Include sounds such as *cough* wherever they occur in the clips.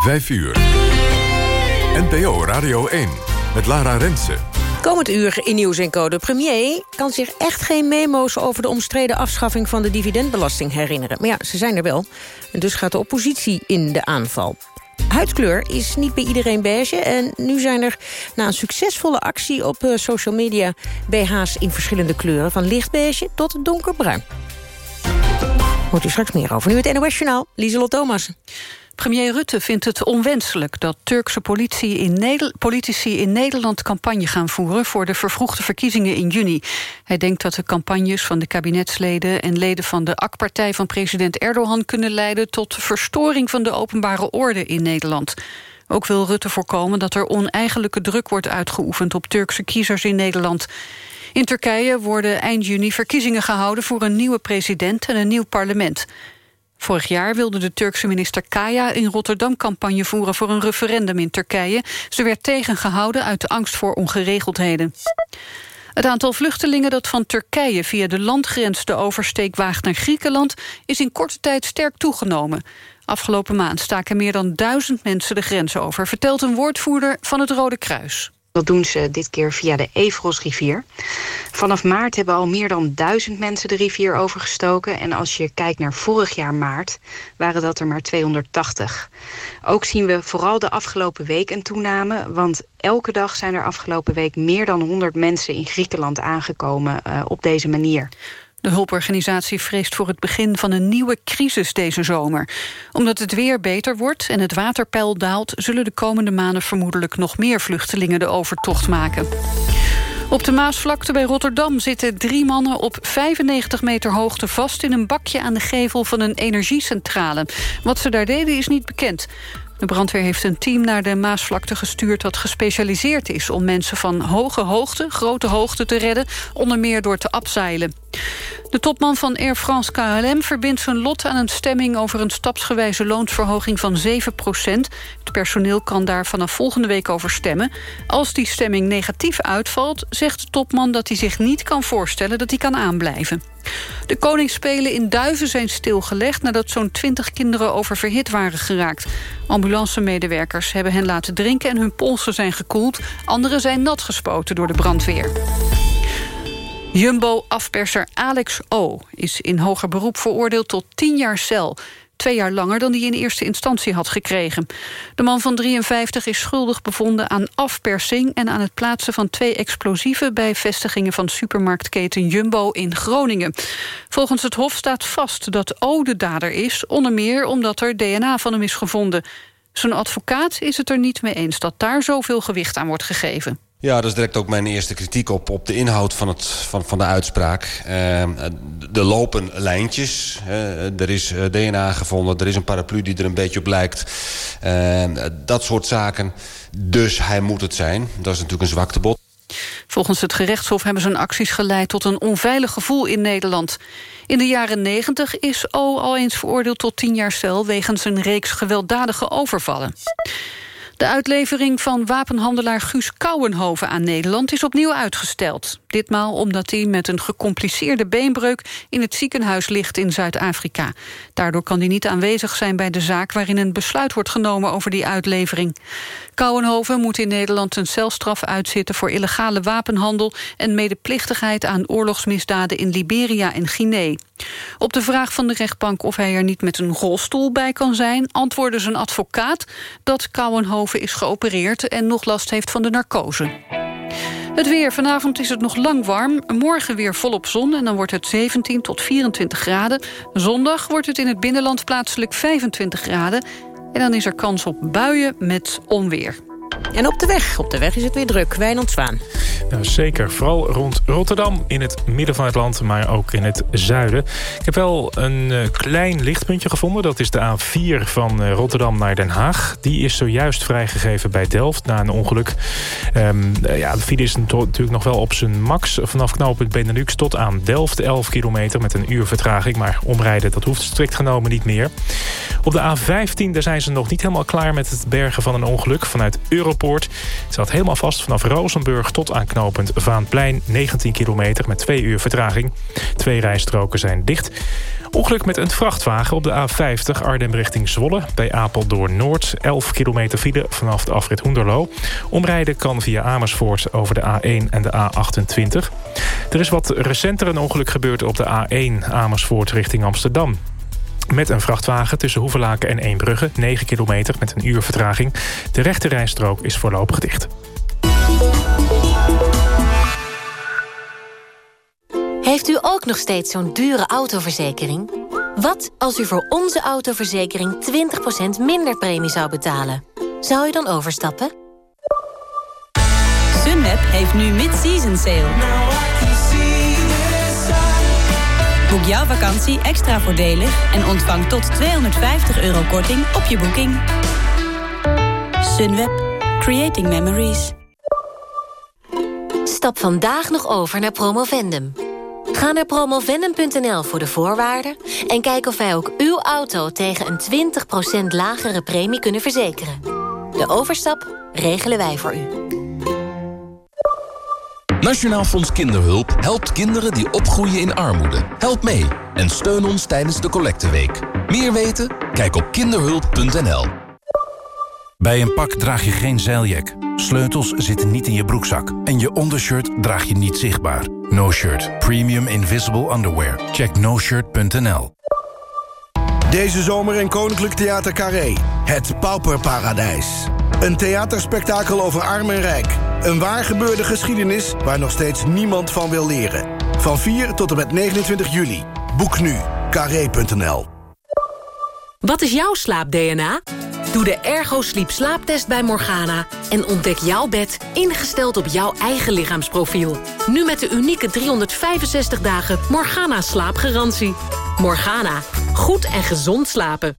5 uur. NPO Radio 1 met Lara Rensen. Komend uur in Nieuws en Code. Premier kan zich echt geen memo's over de omstreden afschaffing van de dividendbelasting herinneren. Maar ja, ze zijn er wel. En dus gaat de oppositie in de aanval. Huidkleur is niet bij iedereen beige. En nu zijn er na een succesvolle actie op eh, social media... BH's in verschillende kleuren, van lichtbeige tot donkerbruin. Hoort u straks meer over. Nu het NOS Journaal, Lieselot Thomas. Premier Rutte vindt het onwenselijk dat Turkse politici in, Nederland campagne gaan voeren voor de vervroegde verkiezingen in juni. Hij denkt dat de campagnes van de kabinetsleden en leden van de AK-partij van president Erdogan kunnen leiden tot verstoring van de openbare orde in Nederland. Ook wil Rutte voorkomen dat er oneigenlijke druk wordt uitgeoefend op Turkse kiezers in Nederland. In Turkije worden eind juni verkiezingen gehouden voor een nieuwe president en een nieuw parlement. Vorig jaar wilde de Turkse minister Kaya in Rotterdam campagne voeren voor een referendum in Turkije. Ze werd tegengehouden uit de angst voor ongeregeldheden. Het aantal vluchtelingen dat van Turkije via de landgrens de oversteek waagt naar Griekenland is in korte tijd sterk toegenomen. Afgelopen maand staken meer dan duizend mensen de grens over, vertelt een woordvoerder van het Rode Kruis. Dat doen ze dit keer via de Evrosrivier. Vanaf maart hebben al meer dan duizend mensen de rivier overgestoken. En als je kijkt naar vorig jaar maart, waren dat er maar 280. Ook zien we vooral de afgelopen week een toename. Want elke dag zijn er afgelopen week meer dan 100 mensen in Griekenland aangekomen uh, op deze manier. De hulporganisatie vreest voor het begin van een nieuwe crisis deze zomer. Omdat het weer beter wordt en het waterpeil daalt... zullen de komende maanden vermoedelijk nog meer vluchtelingen de overtocht maken. Op de Maasvlakte bij Rotterdam zitten drie mannen op 95 meter hoogte vast... in een bakje aan de gevel van een energiecentrale. Wat ze daar deden is niet bekend. De brandweer heeft een team naar de Maasvlakte gestuurd... dat gespecialiseerd is om mensen van hoge hoogte, grote hoogte te redden... onder meer door te abzeilen. De topman van Air France KLM verbindt zijn lot aan een stemming... over een stapsgewijze loonsverhoging van 7 procent. Het personeel kan daar vanaf volgende week over stemmen. Als die stemming negatief uitvalt, zegt de topman dat hij zich niet kan voorstellen... dat hij kan aanblijven. De koningsspelen in Duiven zijn stilgelegd... nadat zo'n 20 kinderen oververhit waren geraakt. Ambulancemedewerkers hebben hen laten drinken... en hun polsen zijn gekoeld. Anderen zijn nat gespoten door de brandweer. Jumbo-afperser Alex O. is in hoger beroep veroordeeld tot 10 jaar cel. Twee jaar langer dan hij in eerste instantie had gekregen. De man van 53 is schuldig bevonden aan afpersing... en aan het plaatsen van twee explosieven... bij vestigingen van supermarktketen Jumbo in Groningen. Volgens het Hof staat vast dat O de dader is... onder meer omdat er DNA van hem is gevonden. Zijn advocaat is het er niet mee eens dat daar zoveel gewicht aan wordt gegeven. Ja, dat is direct ook mijn eerste kritiek op, op de inhoud van, het, van, van de uitspraak. Uh, er lopen lijntjes. er is eh, DNA gevonden. Er is een paraplu die er een beetje op lijkt. Uh, dat soort zaken. Dus hij moet het zijn. Dat is natuurlijk een zwaktebod. Volgens het gerechtshof hebben zijn acties geleid tot een onveilig gevoel in Nederland. In de jaren 90 is O al eens veroordeeld tot tien jaar cel... wegens een reeks gewelddadige overvallen. De uitlevering van wapenhandelaar Guus Kouwenhoven aan Nederland is opnieuw uitgesteld. Ditmaal omdat hij met een gecompliceerde beenbreuk in het ziekenhuis ligt in Zuid-Afrika. Daardoor kan hij niet aanwezig zijn bij de zaak waarin een besluit wordt genomen over die uitlevering. Kouwenhoven moet in Nederland een celstraf uitzitten voor illegale wapenhandel en medeplichtigheid aan oorlogsmisdaden in Liberia en Guinea. Op de vraag van de rechtbank of hij er niet met een rolstoel bij kan zijn... antwoordde zijn advocaat dat Kouwenhoven is geopereerd... en nog last heeft van de narcose. Het weer. Vanavond is het nog lang warm. Morgen weer volop zon en dan wordt het 17 tot 24 graden. Zondag wordt het in het binnenland plaatselijk 25 graden. En dan is er kans op buien met onweer. En op de weg. Op de weg is het weer druk. Wijnand Zwaan. Nou, zeker. Vooral rond Rotterdam in het midden van het land, maar ook in het zuiden. Ik heb wel een uh, klein lichtpuntje gevonden. Dat is de A4 van uh, Rotterdam naar Den Haag. Die is zojuist vrijgegeven bij Delft na een ongeluk. Um, uh, ja, de file is natuurlijk nog wel op zijn max. Vanaf knooppunt Benelux tot aan Delft. 11 kilometer met een uur vertraging. Maar omrijden, dat hoeft strikt genomen niet meer. Op de A15 daar zijn ze nog niet helemaal klaar met het bergen van een ongeluk. Vanuit Europa Europoort. Het staat helemaal vast vanaf Rozenburg tot aan knooppunt Vaanplein. 19 kilometer met twee uur vertraging. Twee rijstroken zijn dicht. Ongeluk met een vrachtwagen op de A50 Arnhem richting Zwolle. Bij Apeldoorn Noord. 11 kilometer file vanaf de afrit Hoenderloo. Omrijden kan via Amersfoort over de A1 en de A28. Er is wat recenter een ongeluk gebeurd op de A1 Amersfoort richting Amsterdam. Met een vrachtwagen tussen Hoevelaken en Eembrugge. 9 kilometer met een uur vertraging. De rechte rijstrook is voorlopig dicht. Heeft u ook nog steeds zo'n dure autoverzekering? Wat als u voor onze autoverzekering 20% minder premie zou betalen? Zou u dan overstappen? Sunweb heeft nu mid-season sale. Jouw vakantie extra voordelig en ontvang tot 250 euro korting op je boeking. Sunweb. Creating Memories. Stap vandaag nog over naar Promovendum. Ga naar promovendum.nl voor de voorwaarden... en kijk of wij ook uw auto tegen een 20% lagere premie kunnen verzekeren. De overstap regelen wij voor u. Nationaal Fonds Kinderhulp helpt kinderen die opgroeien in armoede. Help mee en steun ons tijdens de collecteweek. Meer weten? Kijk op kinderhulp.nl. Bij een pak draag je geen zeiljak. Sleutels zitten niet in je broekzak. En je ondershirt draag je niet zichtbaar. No Shirt. Premium Invisible Underwear. Check noshirt.nl Deze zomer in Koninklijk Theater Carré. Het Pauperparadijs. Een theaterspektakel over arm en rijk. Een waar gebeurde geschiedenis waar nog steeds niemand van wil leren. Van 4 tot en met 29 juli. Boek nu. Carré.nl Wat is jouw slaap-DNA? Doe de Ergo Sleep slaaptest bij Morgana en ontdek jouw bed ingesteld op jouw eigen lichaamsprofiel. Nu met de unieke 365 dagen Morgana slaapgarantie. Morgana, goed en gezond slapen.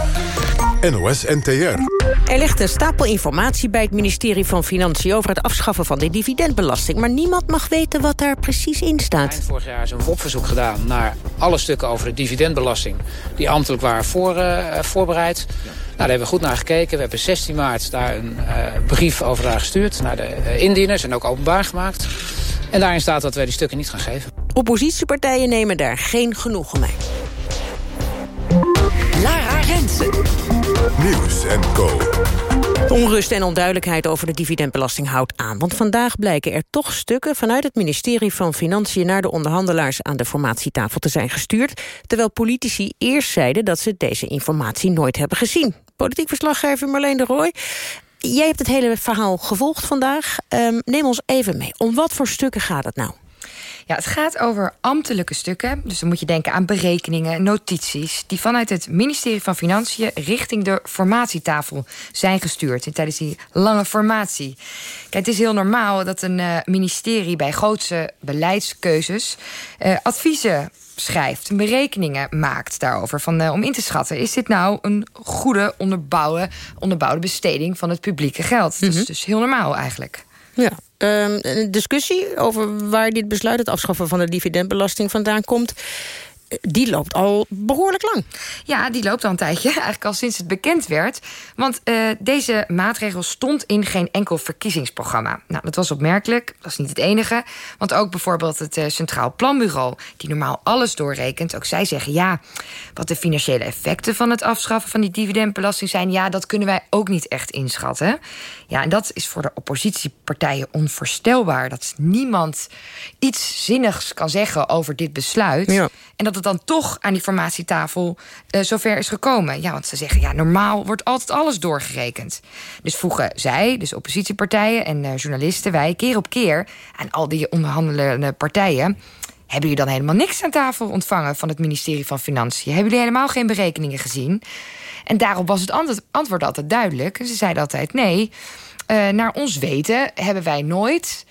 NOS NTR. Er ligt een stapel informatie bij het ministerie van Financiën... over het afschaffen van de dividendbelasting. Maar niemand mag weten wat daar precies in staat. Vorig jaar is een WOP-verzoek gedaan naar alle stukken over de dividendbelasting... die ambtelijk waren voor, uh, voorbereid. Nou, daar hebben we goed naar gekeken. We hebben 16 maart daar een uh, brief over daar gestuurd... naar de uh, indieners en ook openbaar gemaakt. En daarin staat dat wij die stukken niet gaan geven. Oppositiepartijen nemen daar geen genoegen mee. Nieuws en Co. Onrust en onduidelijkheid over de dividendbelasting houdt aan. Want vandaag blijken er toch stukken vanuit het ministerie van Financiën... naar de onderhandelaars aan de formatietafel te zijn gestuurd... terwijl politici eerst zeiden dat ze deze informatie nooit hebben gezien. Politiek verslaggever Marleen de Rooij. Jij hebt het hele verhaal gevolgd vandaag. Um, neem ons even mee. Om wat voor stukken gaat het nou? Ja, het gaat over ambtelijke stukken. Dus dan moet je denken aan berekeningen, notities... die vanuit het ministerie van Financiën richting de formatietafel zijn gestuurd... tijdens die lange formatie. Kijk, het is heel normaal dat een uh, ministerie bij grootse beleidskeuzes... Uh, adviezen schrijft, berekeningen maakt daarover. Van, uh, om in te schatten, is dit nou een goede onderbouwde, onderbouwde besteding van het publieke geld? Mm -hmm. Dat is dus heel normaal eigenlijk. Ja, um, een discussie over waar dit besluit... het afschaffen van de dividendbelasting vandaan komt die loopt al behoorlijk lang. Ja, die loopt al een tijdje. *laughs* Eigenlijk al sinds het bekend werd. Want uh, deze maatregel stond in geen enkel verkiezingsprogramma. Nou, dat was opmerkelijk. Dat is niet het enige. Want ook bijvoorbeeld het uh, Centraal Planbureau... die normaal alles doorrekent, ook zij zeggen... ja, wat de financiële effecten van het afschaffen van die dividendbelasting zijn... ja, dat kunnen wij ook niet echt inschatten. Ja, en dat is voor de oppositiepartijen onvoorstelbaar. Dat niemand iets zinnigs kan zeggen over dit besluit. Ja. En dat het dan toch aan die formatietafel uh, zover is gekomen. Ja, want ze zeggen, ja, normaal wordt altijd alles doorgerekend. Dus vroegen zij, dus oppositiepartijen en uh, journalisten... wij keer op keer aan al die onderhandelende partijen... hebben jullie dan helemaal niks aan tafel ontvangen van het ministerie van Financiën? Hebben jullie helemaal geen berekeningen gezien? En daarop was het antwoord, altijd duidelijk. Ze zeiden altijd: nee, uh, naar ons weten hebben wij nooit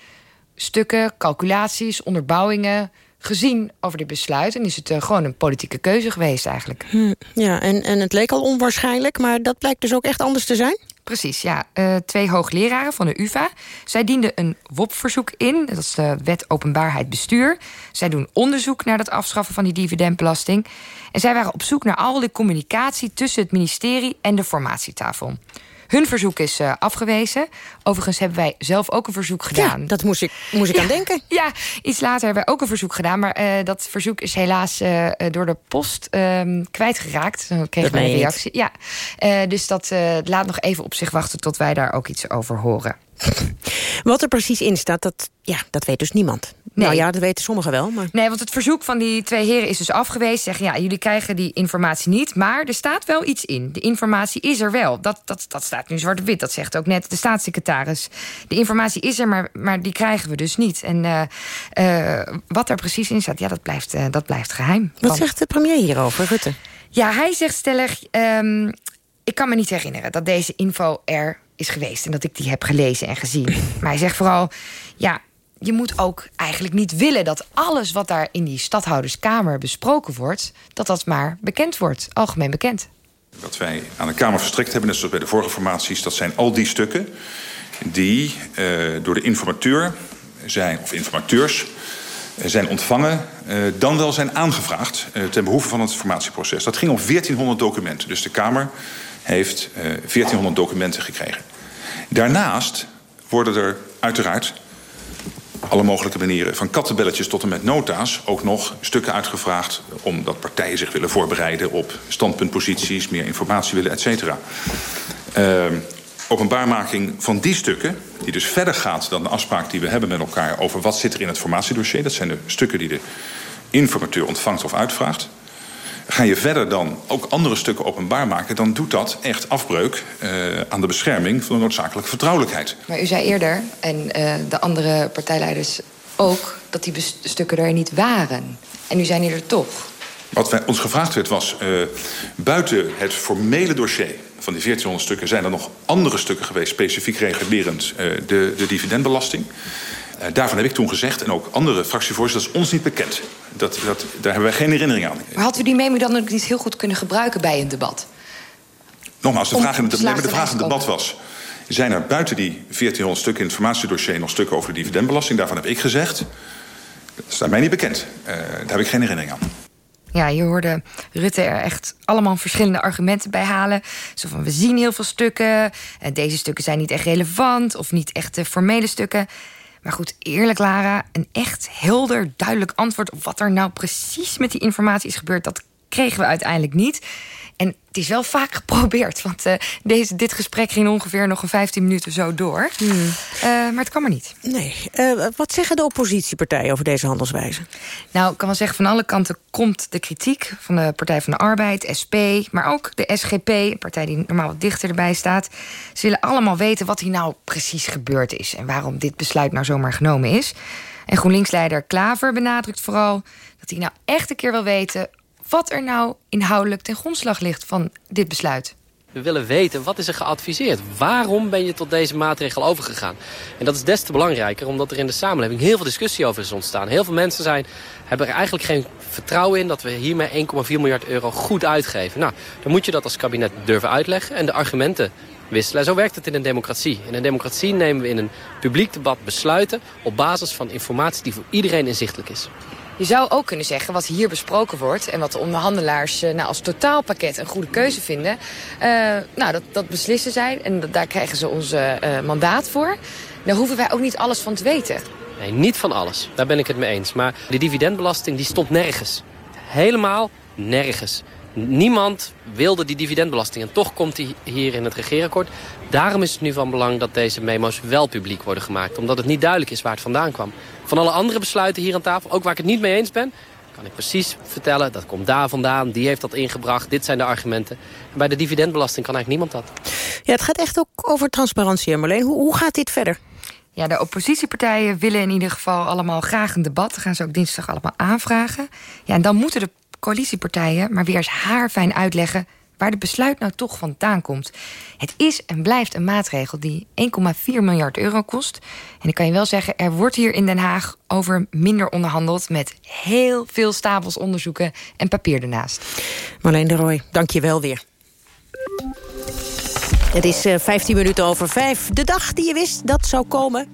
stukken, calculaties, onderbouwingen gezien over dit besluit. En is het uh, gewoon een politieke keuze geweest eigenlijk. Hm, ja, en, en het leek al onwaarschijnlijk, maar dat blijkt dus ook echt anders te zijn? Precies, ja. Uh, twee hoogleraren van de UvA. Zij dienden een WOP-verzoek in. Dat is de Wet Openbaarheid Bestuur. Zij doen onderzoek naar het afschaffen van die dividendbelasting. En zij waren op zoek naar al de communicatie... tussen het ministerie en de formatietafel. Hun verzoek is uh, afgewezen. Overigens hebben wij zelf ook een verzoek gedaan. Ja, dat moest ik, moest ik ja, aan denken. *laughs* Ja, iets later hebben wij ook een verzoek gedaan. Maar uh, dat verzoek is helaas uh, door de post ehm, kwijtgeraakt. Dan kregen wij een reactie. Ja, dus dat laat nog even op zich wachten tot wij daar ook iets over horen. Wat er precies in staat, dat, ja, dat weet dus niemand. Nee. Nou ja, dat weten sommigen wel. Maar... Nee, want het verzoek van die twee heren is dus afgewezen. Zeggen, ja, jullie krijgen die informatie niet, maar er staat wel iets in. De informatie is er wel. Dat, dat, dat staat nu zwart op wit. Dat zegt ook net de staatssecretaris. De informatie is er, maar, maar die krijgen we dus niet. En uh, uh, wat er precies in staat, ja, dat blijft, uh, dat blijft geheim. Wat want... zegt de premier hierover, Rutte? Ja, hij zegt stellig... Um, ik kan me niet herinneren dat deze info er is geweest en dat ik die heb gelezen en gezien. Maar hij zegt vooral, ja, je moet ook eigenlijk niet willen dat alles wat daar in die stadhouderskamer besproken wordt, dat dat maar bekend wordt, algemeen bekend. Wat wij aan de Kamer verstrekt hebben, net zoals bij de vorige formaties, dat zijn al die stukken die uh, door de informateur zijn, of informateurs zijn ontvangen, uh, dan wel zijn aangevraagd uh, ten behoeve van het formatieproces. Dat ging om 1400 documenten. Dus de Kamer heeft uh, 1400 documenten gekregen. Daarnaast worden er uiteraard alle mogelijke manieren, van kattenbelletjes tot en met nota's, ook nog stukken uitgevraagd omdat partijen zich willen voorbereiden op standpuntposities, meer informatie willen, et cetera. Uh, openbaarmaking van die stukken, die dus verder gaat dan de afspraak die we hebben met elkaar over wat zit er in het formatiedossier. Dat zijn de stukken die de informateur ontvangt of uitvraagt. Ga je verder dan ook andere stukken openbaar maken... dan doet dat echt afbreuk uh, aan de bescherming van de noodzakelijke vertrouwelijkheid. Maar u zei eerder, en uh, de andere partijleiders ook... dat die stukken er niet waren. En nu zijn die er toch. Wat wij, ons gevraagd werd was... Uh, buiten het formele dossier van die 1400 stukken... zijn er nog andere stukken geweest... specifiek regulerend de, de dividendbelasting... Uh, daarvan heb ik toen gezegd, en ook andere fractievoorzitters, is ons niet bekend. Dat, dat, daar hebben wij geen herinnering aan. Maar had u die memo dan ook niet heel goed kunnen gebruiken bij een debat? Nogmaals, de vraag in het, de, de vraag in het debat was... zijn er buiten die 1400 stukken informatiedossier... nog stukken over de dividendbelasting? Daarvan heb ik gezegd, dat staat mij niet bekend. Uh, daar heb ik geen herinnering aan. Ja, je hoorde Rutte er echt allemaal verschillende argumenten bij halen. Zo van, we zien heel veel stukken. Deze stukken zijn niet echt relevant... of niet echt de formele stukken... Maar goed, eerlijk Lara, een echt helder, duidelijk antwoord op wat er nou precies met die informatie is gebeurd, dat kregen we uiteindelijk niet. En het is wel vaak *laughs* geprobeerd, want uh, deze, dit gesprek ging ongeveer nog een 15 minuten zo door. Hmm. Uh, maar het kwam er niet. Nee. Uh, wat zeggen de oppositiepartijen over deze handelswijze? Nou, ik kan wel zeggen, van alle kanten komt de kritiek van de Partij van de Arbeid, SP, maar ook de SGP, een partij die normaal wat dichter erbij staat. Ze willen allemaal weten wat hier nou precies gebeurd is en waarom dit besluit nou zomaar genomen is. En GroenLinks-leider Klaver benadrukt vooral dat hij nou echt een keer wil weten wat er nou inhoudelijk ten grondslag ligt van dit besluit. We willen weten, wat is er geadviseerd? Waarom ben je tot deze maatregel overgegaan? En dat is des te belangrijker, omdat er in de samenleving heel veel discussie over is ontstaan. Heel veel mensen zijn, hebben er eigenlijk geen vertrouwen in dat we hiermee 1,4 miljard euro goed uitgeven. Nou, dan moet je dat als kabinet durven uitleggen en de argumenten wisselen. En zo werkt het in een democratie. In een democratie nemen we in een publiek debat besluiten op basis van informatie die voor iedereen inzichtelijk is. Je zou ook kunnen zeggen, wat hier besproken wordt... en wat de onderhandelaars nou, als totaalpakket een goede keuze vinden... Uh, nou, dat, dat beslissen zij en daar krijgen ze ons uh, mandaat voor. Daar hoeven wij ook niet alles van te weten. Nee, niet van alles. Daar ben ik het mee eens. Maar de dividendbelasting die stond nergens. Helemaal nergens. Niemand wilde die dividendbelasting en toch komt die hier in het regeerakkoord. Daarom is het nu van belang dat deze memo's wel publiek worden gemaakt. Omdat het niet duidelijk is waar het vandaan kwam. Van alle andere besluiten hier aan tafel, ook waar ik het niet mee eens ben... kan ik precies vertellen, dat komt daar vandaan, die heeft dat ingebracht... dit zijn de argumenten. En bij de dividendbelasting kan eigenlijk niemand dat. Ja, het gaat echt ook over transparantie, Marleen. Hoe, hoe gaat dit verder? Ja, de oppositiepartijen willen in ieder geval allemaal graag een debat. Dat gaan ze ook dinsdag allemaal aanvragen. Ja, en dan moeten de coalitiepartijen maar weer eens haarfijn uitleggen waar de besluit nou toch vandaan komt. Het is en blijft een maatregel die 1,4 miljard euro kost. En ik kan je wel zeggen, er wordt hier in Den Haag over minder onderhandeld... met heel veel stapels onderzoeken en papier ernaast. Marleen de Roy, dank je wel weer. Het is uh, eh, 15 minuten over 5. De dag die je wist dat zou komen.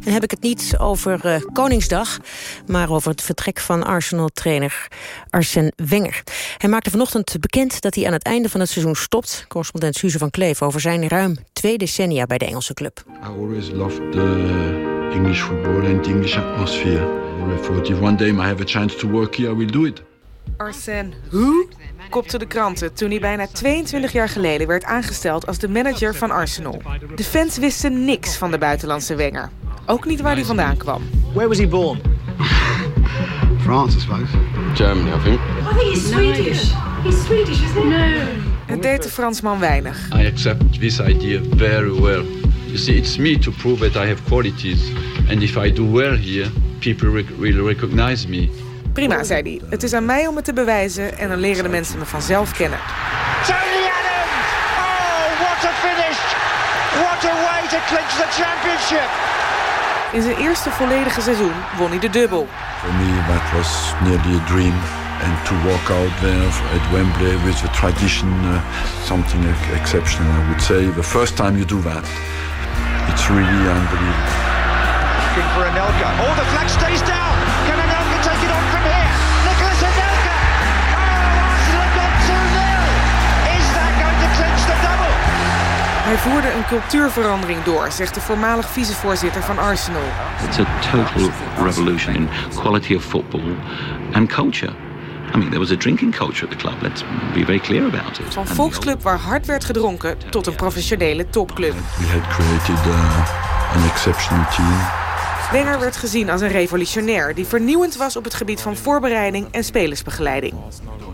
Dan heb ik het niet over uh, Koningsdag... maar over het vertrek van Arsenal-trainer Arsène Wenger. Hij maakte vanochtend bekend dat hij aan het einde van het seizoen stopt. Correspondent Suze van Kleef over zijn ruim twee decennia bij de Engelse club. I always loved the English football and the English atmosphere. If one day I have a chance to work here, I will do it. Arsène, hoe? kopte de kranten toen hij bijna 22 jaar geleden werd aangesteld als de manager van Arsenal. De fans wisten niks van de buitenlandse Wenger. Ook niet waar hij vandaan kwam. Where was he born? France, I suppose. Germany, I think. I think he's Swedish. He's Swedish, isn't he? No. Het deed de Fransman weinig. I accept this idea very well. You see, it's me to prove that I have qualities. And if I do well here, people will recognize me. Prima, zei hij. Het is aan mij om het te bewijzen en dan leren de mensen me vanzelf kennen. Tony Adams! Oh, what a finish! What a way to clinch the championship! In zijn eerste volledige seizoen won hij de dubbel. For me that was nearly a dream. And to walk out there at Wembley with the tradition, uh, something exceptional, I would say. The first time you do that, it's really unbelievable. Looking for Anelka. Oh, the flag stays down. Hij voerde een cultuurverandering door, zegt de voormalig vicevoorzitter van Arsenal. It's a total revolution in quality of football and culture. I mean, there was a drinking culture at the club. Let's be very clear about it. Van volksclub waar hard werd gedronken tot een professionele topclub. We had created uh, an exceptional team. Wenger werd gezien als een revolutionair... die vernieuwend was op het gebied van voorbereiding en spelersbegeleiding.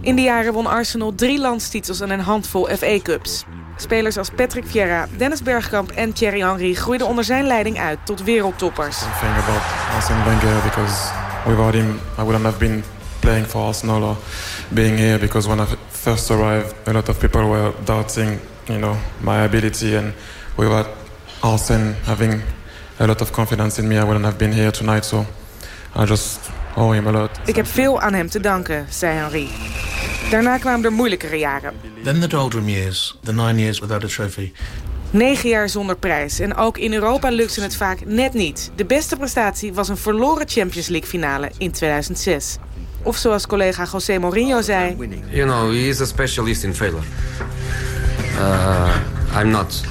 In die jaren won Arsenal drie landstitels en een handvol FA-cups. Spelers als Patrick Vieira, Dennis Bergkamp en Thierry Henry... groeiden onder zijn leiding uit tot wereldtoppers. Something about Arsene Wenger because without him I wouldn't have been playing for Arsenal or being here because when I first arrived a lot of people were doubting you know my ability and without Arsene having a lot of confidence in me. I wouldn't have been here tonight, so I just owe him a lot. Ik heb veel aan hem te danken, zei Henry. Daarna kwamen er moeilijkere jaren. Then the doldrum years, the nine years without a trophy. Negen jaar zonder prijs. En ook in Europa lukte het vaak net niet. De beste prestatie was een verloren Champions League finale in 2006. Of zoals collega José Mourinho zei... You know, he is a specialist in failure. Uh, I'm not.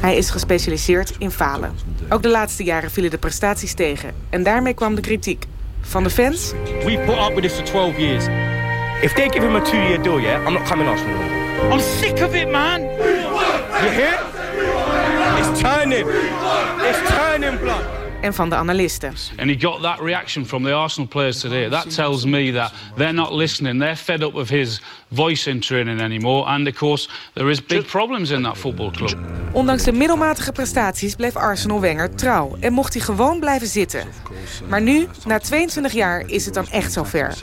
Hij is gespecialiseerd in falen. Ook de laatste jaren vielen de prestaties tegen. En daarmee kwam de kritiek. Van de fans... We put up with this for 12 years. If they give him a two-year deal, yeah, I'm not coming Arsenal anymore. I'm sick of it, man. You hear? It's turning. It's turning blood. En van de analisten. And he got that reaction from the Arsenal players today. That tells me that they're not listening. They're fed up with his voice in training anymore. And of course, there is big problems in that football club. Ondanks de middelmatige prestaties bleef Arsenal Wenger trouw. En mocht hij gewoon blijven zitten. Maar nu, na 22 jaar, is het dan echt zover.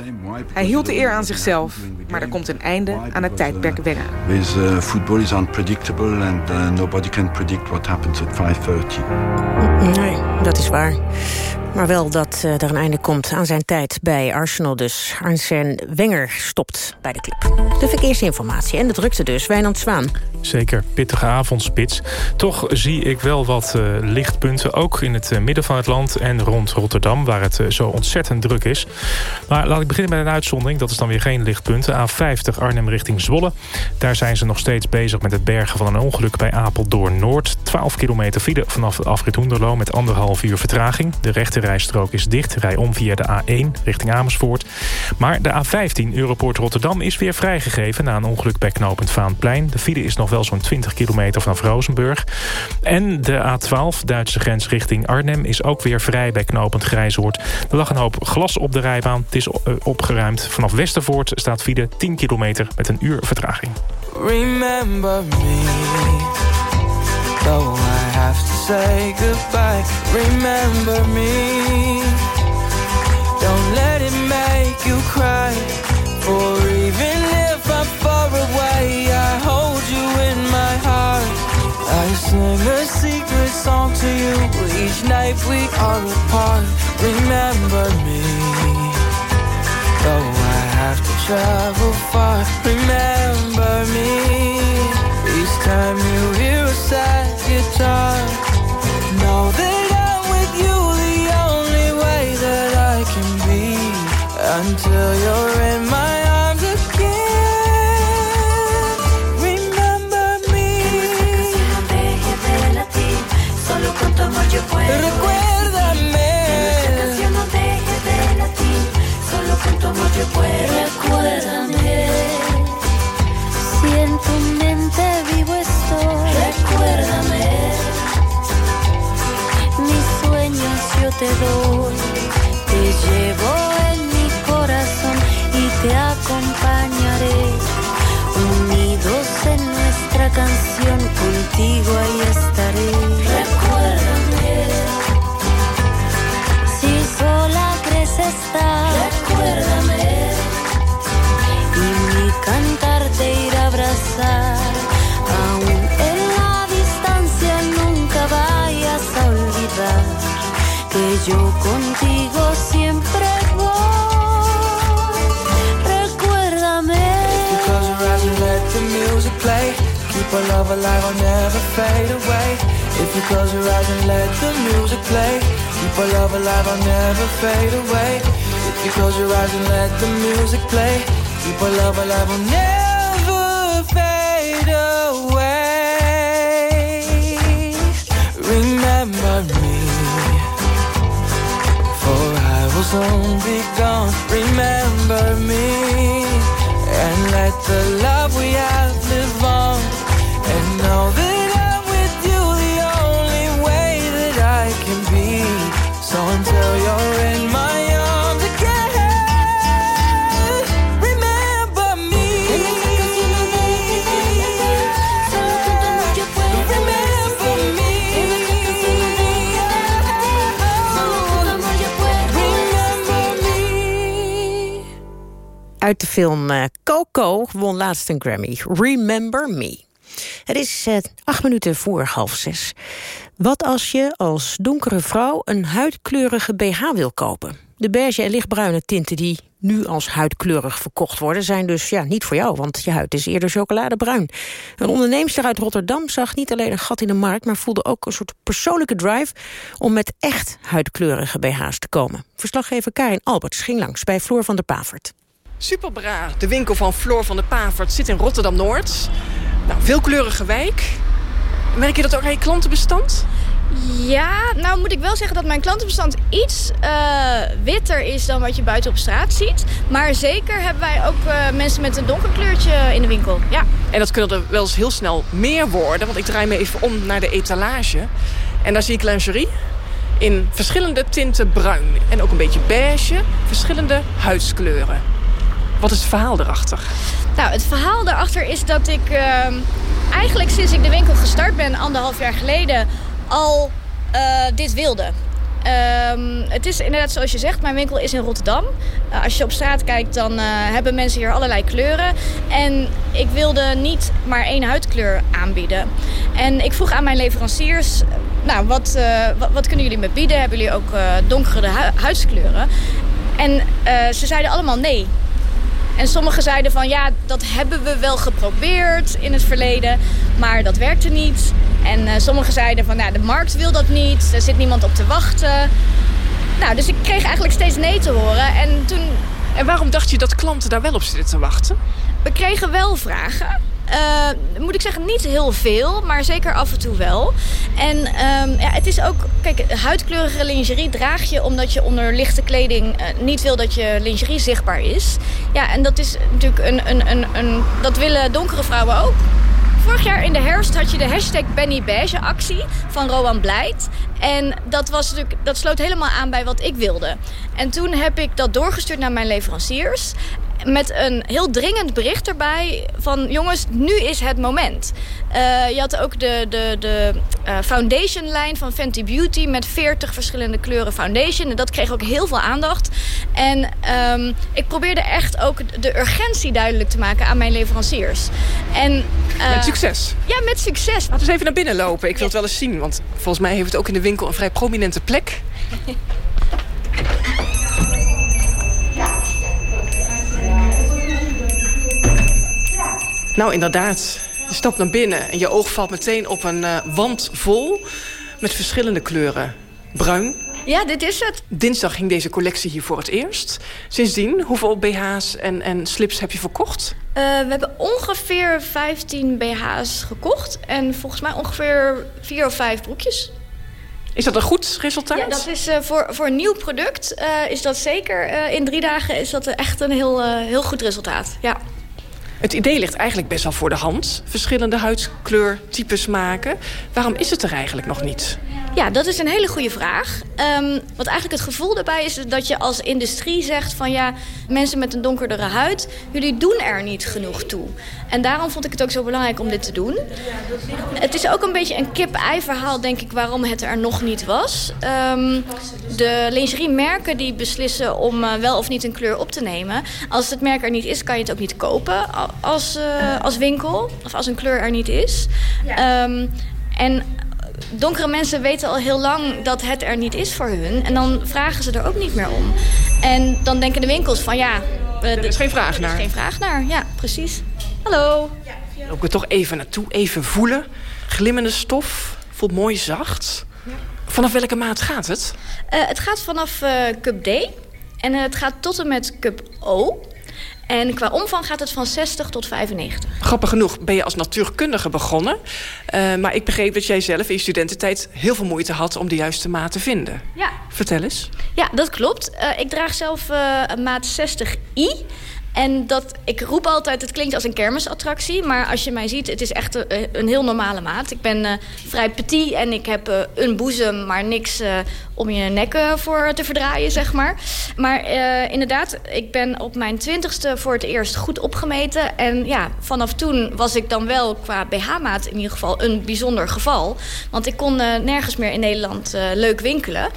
Hij hield de eer aan zichzelf. Maar er komt een einde aan het tijdperk Wenger. With, uh, football is unpredictable and uh, nobody can predict what happens at 5.30. Nee, dat is waar. Maar wel dat uh, er een einde komt aan zijn tijd bij Arsenal dus. Arsène Wenger stopt bij de club. De verkeersinformatie en de drukte dus. Wijnand Zwaan. Zeker, pittige avondspits. Toch zie ik wel wat uh, lichtpunten, ook in het uh, midden van het land... en rond Rotterdam, waar het zo ontzettend druk is. Maar laat ik beginnen met een uitzondering. Dat is dan weer geen lichtpunten. A50 Arnhem richting Zwolle. Daar zijn ze nog steeds bezig met het bergen van een ongeluk... bij Apeldoorn-Noord. 12 kilometer file vanaf afrit Hoenderloo met anderhalf uur vertraging. De rechterrijstrook is dicht. Rij om via de A1 richting Amersfoort. Maar de A15 Europoort Rotterdam is weer vrijgegeven... na een ongeluk bij knooppunt Vaanplein. De file is nog wel zo'n 20 kilometer vanaf Rozenburg. En de A12, Duitse grens richting Arnhem... is ook weer vrij bij knooppunt Grijzoord. Er lag een hoop glas op de rijbaan. Het is eh, opgeruimd. Vanaf Westervoort staat file 10 kilometer met een uur vertraging. Though I have to say goodbye. Remember me. Don't let it make you cry. For even if I'm far away, I hold you in my heart. I sing a secret song to you each night we are apart. Remember me. Though I have to travel far, remember me. Each time you hear a sad guitar, know that I'm with you the only way that I can be until you're in my arms again. Remember me. Solo con tu amor yo puedo. Recuérdame. Que nuestra canción no deje de latir. Solo con tu amor yo puedo. Mente vivo estoy. Recuérdame. Mis sueños yo te doy. Te llevo en mi corazón y te acompañaré. Unidos en nuestra canción, contigo ahí Our love alive, I'll never fade away. If you close your eyes and let the music play. Keep our love alive, I'll never fade away. If you close your eyes and let the music play. Keep our love alive, I'll never fade away. Remember me. For I will soon be gone. Remember me and let the love we have live on. Uit de film eh, Coco won laatst een Grammy. Remember Me. Het is eh, acht minuten voor half zes. Wat als je als donkere vrouw een huidkleurige BH wil kopen? De beige en lichtbruine tinten die nu als huidkleurig verkocht worden... zijn dus ja, niet voor jou, want je huid is eerder chocoladebruin. Een onderneemster uit Rotterdam zag niet alleen een gat in de markt... maar voelde ook een soort persoonlijke drive... om met echt huidkleurige BH's te komen. Verslaggever Karin Alberts ging langs bij Floor van der Pavert. Superbra, de winkel van Floor van der Pavert, zit in Rotterdam-Noord. Nou, veelkleurige wijk. Merk je dat ook aan je klantenbestand? Ja, nou moet ik wel zeggen dat mijn klantenbestand iets eh, witter is dan wat je buiten op straat ziet. Maar zeker hebben wij ook eh, mensen met een donker kleurtje in de winkel. Ja. En dat kunnen er wel eens heel snel meer worden. Want ik draai me even om naar de etalage. En daar zie ik lingerie in verschillende tinten bruin. En ook een beetje beige, verschillende huidskleuren. Wat is het verhaal erachter? Nou, het verhaal daarachter is dat ik eh, eigenlijk sinds ik de winkel gestart ben, anderhalf jaar geleden, al eh, dit wilde. Ehm, het is inderdaad zoals je zegt, mijn winkel is in Rotterdam. Eh, als je op straat kijkt, dan eh, hebben mensen hier allerlei kleuren. En ik wilde niet maar één huidkleur aanbieden. En ik vroeg aan mijn leveranciers, nou, wat, wat, kunnen jullie me bieden? Hebben jullie ook donkere hu- huidskleuren? En ze zeiden allemaal nee. En sommigen zeiden van ja, dat hebben we wel geprobeerd in het verleden, maar dat werkte niet. En eh, sommigen zeiden van ja, de markt wil dat niet, er zit niemand op te wachten. Nou, dus ik kreeg eigenlijk steeds nee te horen. En toen. En waarom dacht je dat klanten daar wel op zitten te wachten? We kregen wel vragen. Eh, moet ik zeggen, niet heel veel, maar zeker af en toe wel. En ehm, ja, het is ook, kijk, huidkleurige lingerie draag je omdat je onder lichte kleding eh, niet wil dat je lingerie zichtbaar is. Ja, en dat is natuurlijk een, een, een, een dat willen donkere vrouwen ook. Vorig jaar in de herfst had je de hashtag Benny Beige actie van Rowan Blijt. En dat, was natuurlijk, dat sloot helemaal aan bij wat ik wilde. En toen heb ik dat doorgestuurd naar mijn leveranciers. Met een heel dringend bericht erbij van... jongens, nu is het moment. Uh, je had ook de, de, de uh, foundation-lijn van Fenty Beauty... met 40 verschillende kleuren foundation. En dat kreeg ook heel veel aandacht. En um, ik probeerde echt ook de urgentie duidelijk te maken aan mijn leveranciers. En, uh, met succes? Ja, met succes. Laten we eens even naar binnen lopen. Ik wil het wel eens zien, want volgens mij heeft het ook in de winkel... een vrij prominente plek. *laughs* Nou, inderdaad. Je stapt naar binnen en je oog valt meteen op een uh, wand vol... met verschillende kleuren. Bruin. Ja, dit is het. Dinsdag ging deze collectie hier voor het eerst. Sindsdien, hoeveel BH's en, en slips heb je verkocht? Uh, we hebben ongeveer 15 BH's gekocht. En volgens mij ongeveer 4 of 5 broekjes. Is dat een goed resultaat? Ja, dat is uh, voor, voor een nieuw product uh, is dat zeker. Uh, in drie dagen is dat echt een heel, heel goed resultaat. Ja. Het idee ligt eigenlijk best wel voor de hand. Verschillende huidskleurtypes maken. Waarom is het er eigenlijk nog niet? Ja, dat is een hele goede vraag. Um, wat eigenlijk het gevoel daarbij is dat je als industrie zegt van ja, mensen met een donkerdere huid, jullie doen er niet genoeg toe. En daarom vond ik het ook zo belangrijk om dit te doen. Het is ook een beetje een kip-ei verhaal, denk ik, waarom het er nog niet was. Um, de lingeriemerken die beslissen om uh, wel of niet een kleur op te nemen. Als het merk er niet is, kan je het ook niet kopen als, uh, als winkel. Of als een kleur er niet is. Um, en donkere mensen weten al heel lang dat het er niet is voor hun. En dan vragen ze er ook niet meer om. En dan denken de winkels van ja... er is geen vraag naar. Er is geen vraag naar, ja, precies. Hallo. Loop ik er toch even naartoe, even voelen. Glimmende stof, voelt mooi zacht. Ja. Vanaf welke maat gaat het? Uh, het gaat vanaf uh, cup D. En uh, het gaat tot en met cup O. En qua omvang gaat het van 60 tot 95. Grappig genoeg ben je als natuurkundige begonnen. Uh, maar ik begreep dat jij zelf in je studententijd heel veel moeite had om de juiste maat te vinden. Ja. Vertel eens. Ja, dat klopt. Uh, ik draag zelf uh, maat 60i. En dat, ik roep altijd, het klinkt als een kermisattractie. Maar als je mij ziet, het is echt een, een heel normale maat. Ik ben uh, vrij petit en ik heb uh, een boezem, maar niks om je nek voor te verdraaien, zeg maar. Maar inderdaad, ik ben op mijn twintigste voor het eerst goed opgemeten. En ja, vanaf toen was ik dan wel qua BH-maat in ieder geval een bijzonder geval. Want ik kon nergens meer in Nederland leuk winkelen.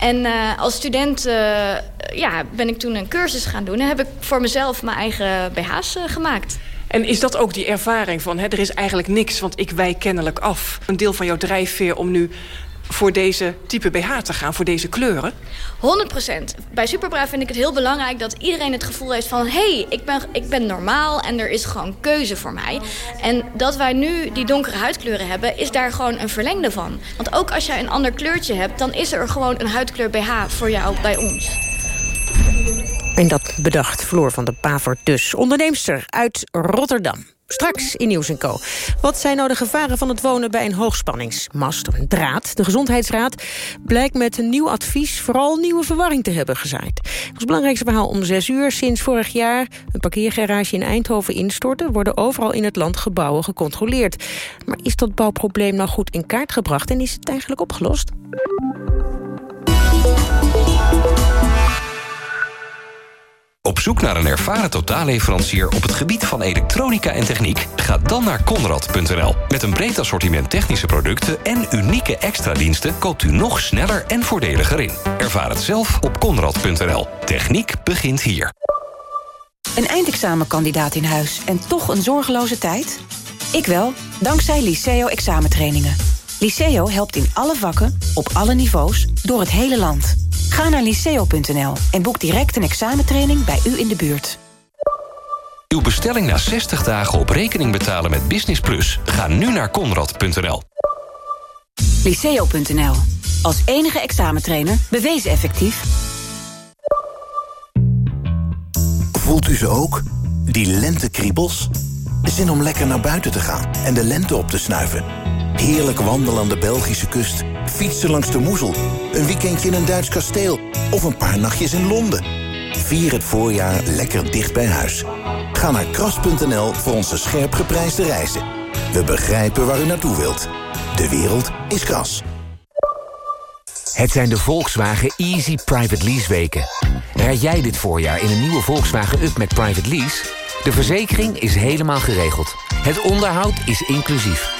En als student ja, ben ik toen een cursus gaan doen... en heb ik voor mezelf mijn eigen BH's gemaakt. En is dat ook die ervaring van, hè, er is eigenlijk niks... want ik wijk kennelijk af. Een deel van jouw drijfveer om nu voor deze type BH te gaan, voor deze kleuren? 100% Bij Superbra vind ik het heel belangrijk dat iedereen het gevoel heeft van... hé, hey, ik, ben, ik ben normaal en er is gewoon keuze voor mij. En dat wij nu die donkere huidkleuren hebben, is daar gewoon een verlengde van. Want ook als jij een ander kleurtje hebt, dan is er gewoon een huidkleur BH voor jou bij ons. En dat bedacht Floor van de Pavert dus. Onderneemster uit Rotterdam. Straks in Nieuws Co. Wat zijn nou de gevaren van het wonen bij een hoogspanningsmast of een draad? De Gezondheidsraad blijkt met een nieuw advies vooral nieuwe verwarring te hebben gezaaid. Het belangrijkste verhaal om zes uur. Sinds vorig jaar een parkeergarage in Eindhoven instortte... worden overal in het land gebouwen gecontroleerd. Maar is dat bouwprobleem nou goed in kaart gebracht en is het eigenlijk opgelost? Op zoek naar een ervaren totaalleverancier op het gebied van elektronica en techniek? Ga dan naar Conrad.nl. Met een breed assortiment technische producten en unieke extra diensten koopt u nog sneller en voordeliger in. Ervaar het zelf op Conrad.nl. Techniek begint hier. Een eindexamenkandidaat in huis en toch een zorgeloze tijd? Ik wel, dankzij Liceo examentrainingen. Liceo helpt in alle vakken, op alle niveaus, door het hele land. Ga naar liceo.nl en boek direct een examentraining bij u in de buurt. Uw bestelling na 60 dagen op rekening betalen met Business Plus. Ga nu naar konrad.nl. Liceo.nl. Als enige examentrainer bewezen effectief. Voelt u ze ook? Die lentekriebels? Zin om lekker naar buiten te gaan en de lente op te snuiven. Heerlijk wandelen aan de Belgische kust. Fietsen langs de Moezel. Een weekendje in een Duits kasteel. Of een paar nachtjes in Londen. Vier het voorjaar lekker dicht bij huis. Ga naar kras.nl voor onze scherp geprijsde reizen. We begrijpen waar u naartoe wilt. De wereld is kras. Het zijn de Volkswagen Easy Private Lease weken. Rijd jij dit voorjaar in een nieuwe Volkswagen Up met Private Lease? De verzekering is helemaal geregeld. Het onderhoud is inclusief.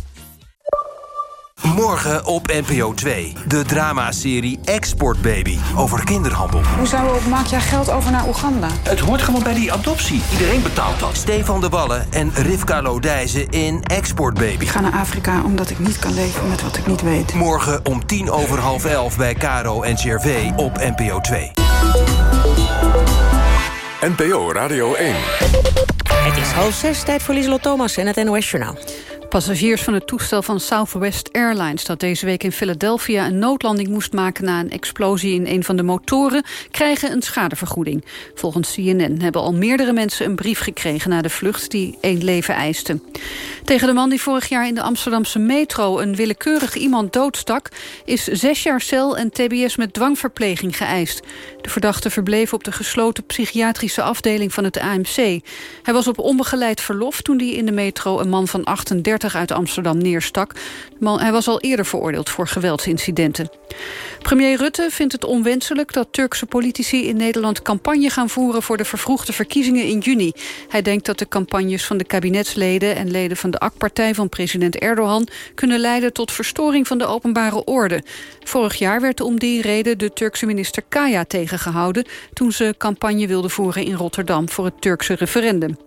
Morgen op NPO 2. De dramaserie Export Baby over kinderhandel. Hoezo maak jij geld over naar Oeganda? Het hoort gewoon bij die adoptie. Iedereen betaalt dat. Stefan de Wallen en Rivka Lodijzen in Export Baby. Ik ga naar Afrika omdat ik niet kan leven met wat ik niet weet. Morgen om tien over half elf bij Caro en CRV op NPO 2. NPO Radio 1. Het is half zes, tijd voor Lieselot Thomas en het NOS-journaal. Passagiers van het toestel van Southwest Airlines... dat deze week in Philadelphia een noodlanding moest maken... na een explosie in een van de motoren, krijgen een schadevergoeding. Volgens CNN hebben al meerdere mensen een brief gekregen... na de vlucht die één leven eiste. Tegen de man die vorig jaar in de Amsterdamse metro... een willekeurig iemand doodstak... is zes jaar cel en tbs met dwangverpleging geëist. De verdachte verbleef op de gesloten psychiatrische afdeling van het AMC. Hij was op onbegeleid verlof toen hij in de metro... een man van 38 uit Amsterdam neerstak. Hij was al eerder veroordeeld voor geweldsincidenten. Premier Rutte vindt het onwenselijk dat Turkse politici in Nederland campagne gaan voeren voor de vervroegde verkiezingen in juni. Hij denkt dat de campagnes van de kabinetsleden en leden van de AK-partij van president Erdogan kunnen leiden tot verstoring van de openbare orde. Vorig jaar werd om die reden de Turkse minister Kaya tegengehouden toen ze campagne wilde voeren in Rotterdam voor het Turkse referendum.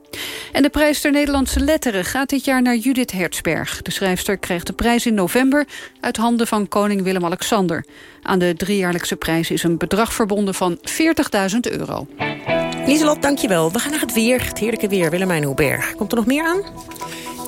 En de prijs ter Nederlandse letteren gaat dit jaar naar Judith Hertzberg. De schrijfster kreeg de prijs in november uit handen van koning Willem-Alexander. Aan de driejaarlijkse prijs is een bedrag verbonden van 40.000 euro. Lieselot, dankjewel. We gaan naar het weer, het heerlijke weer. Willemijn Hoeberg. Komt er nog meer aan?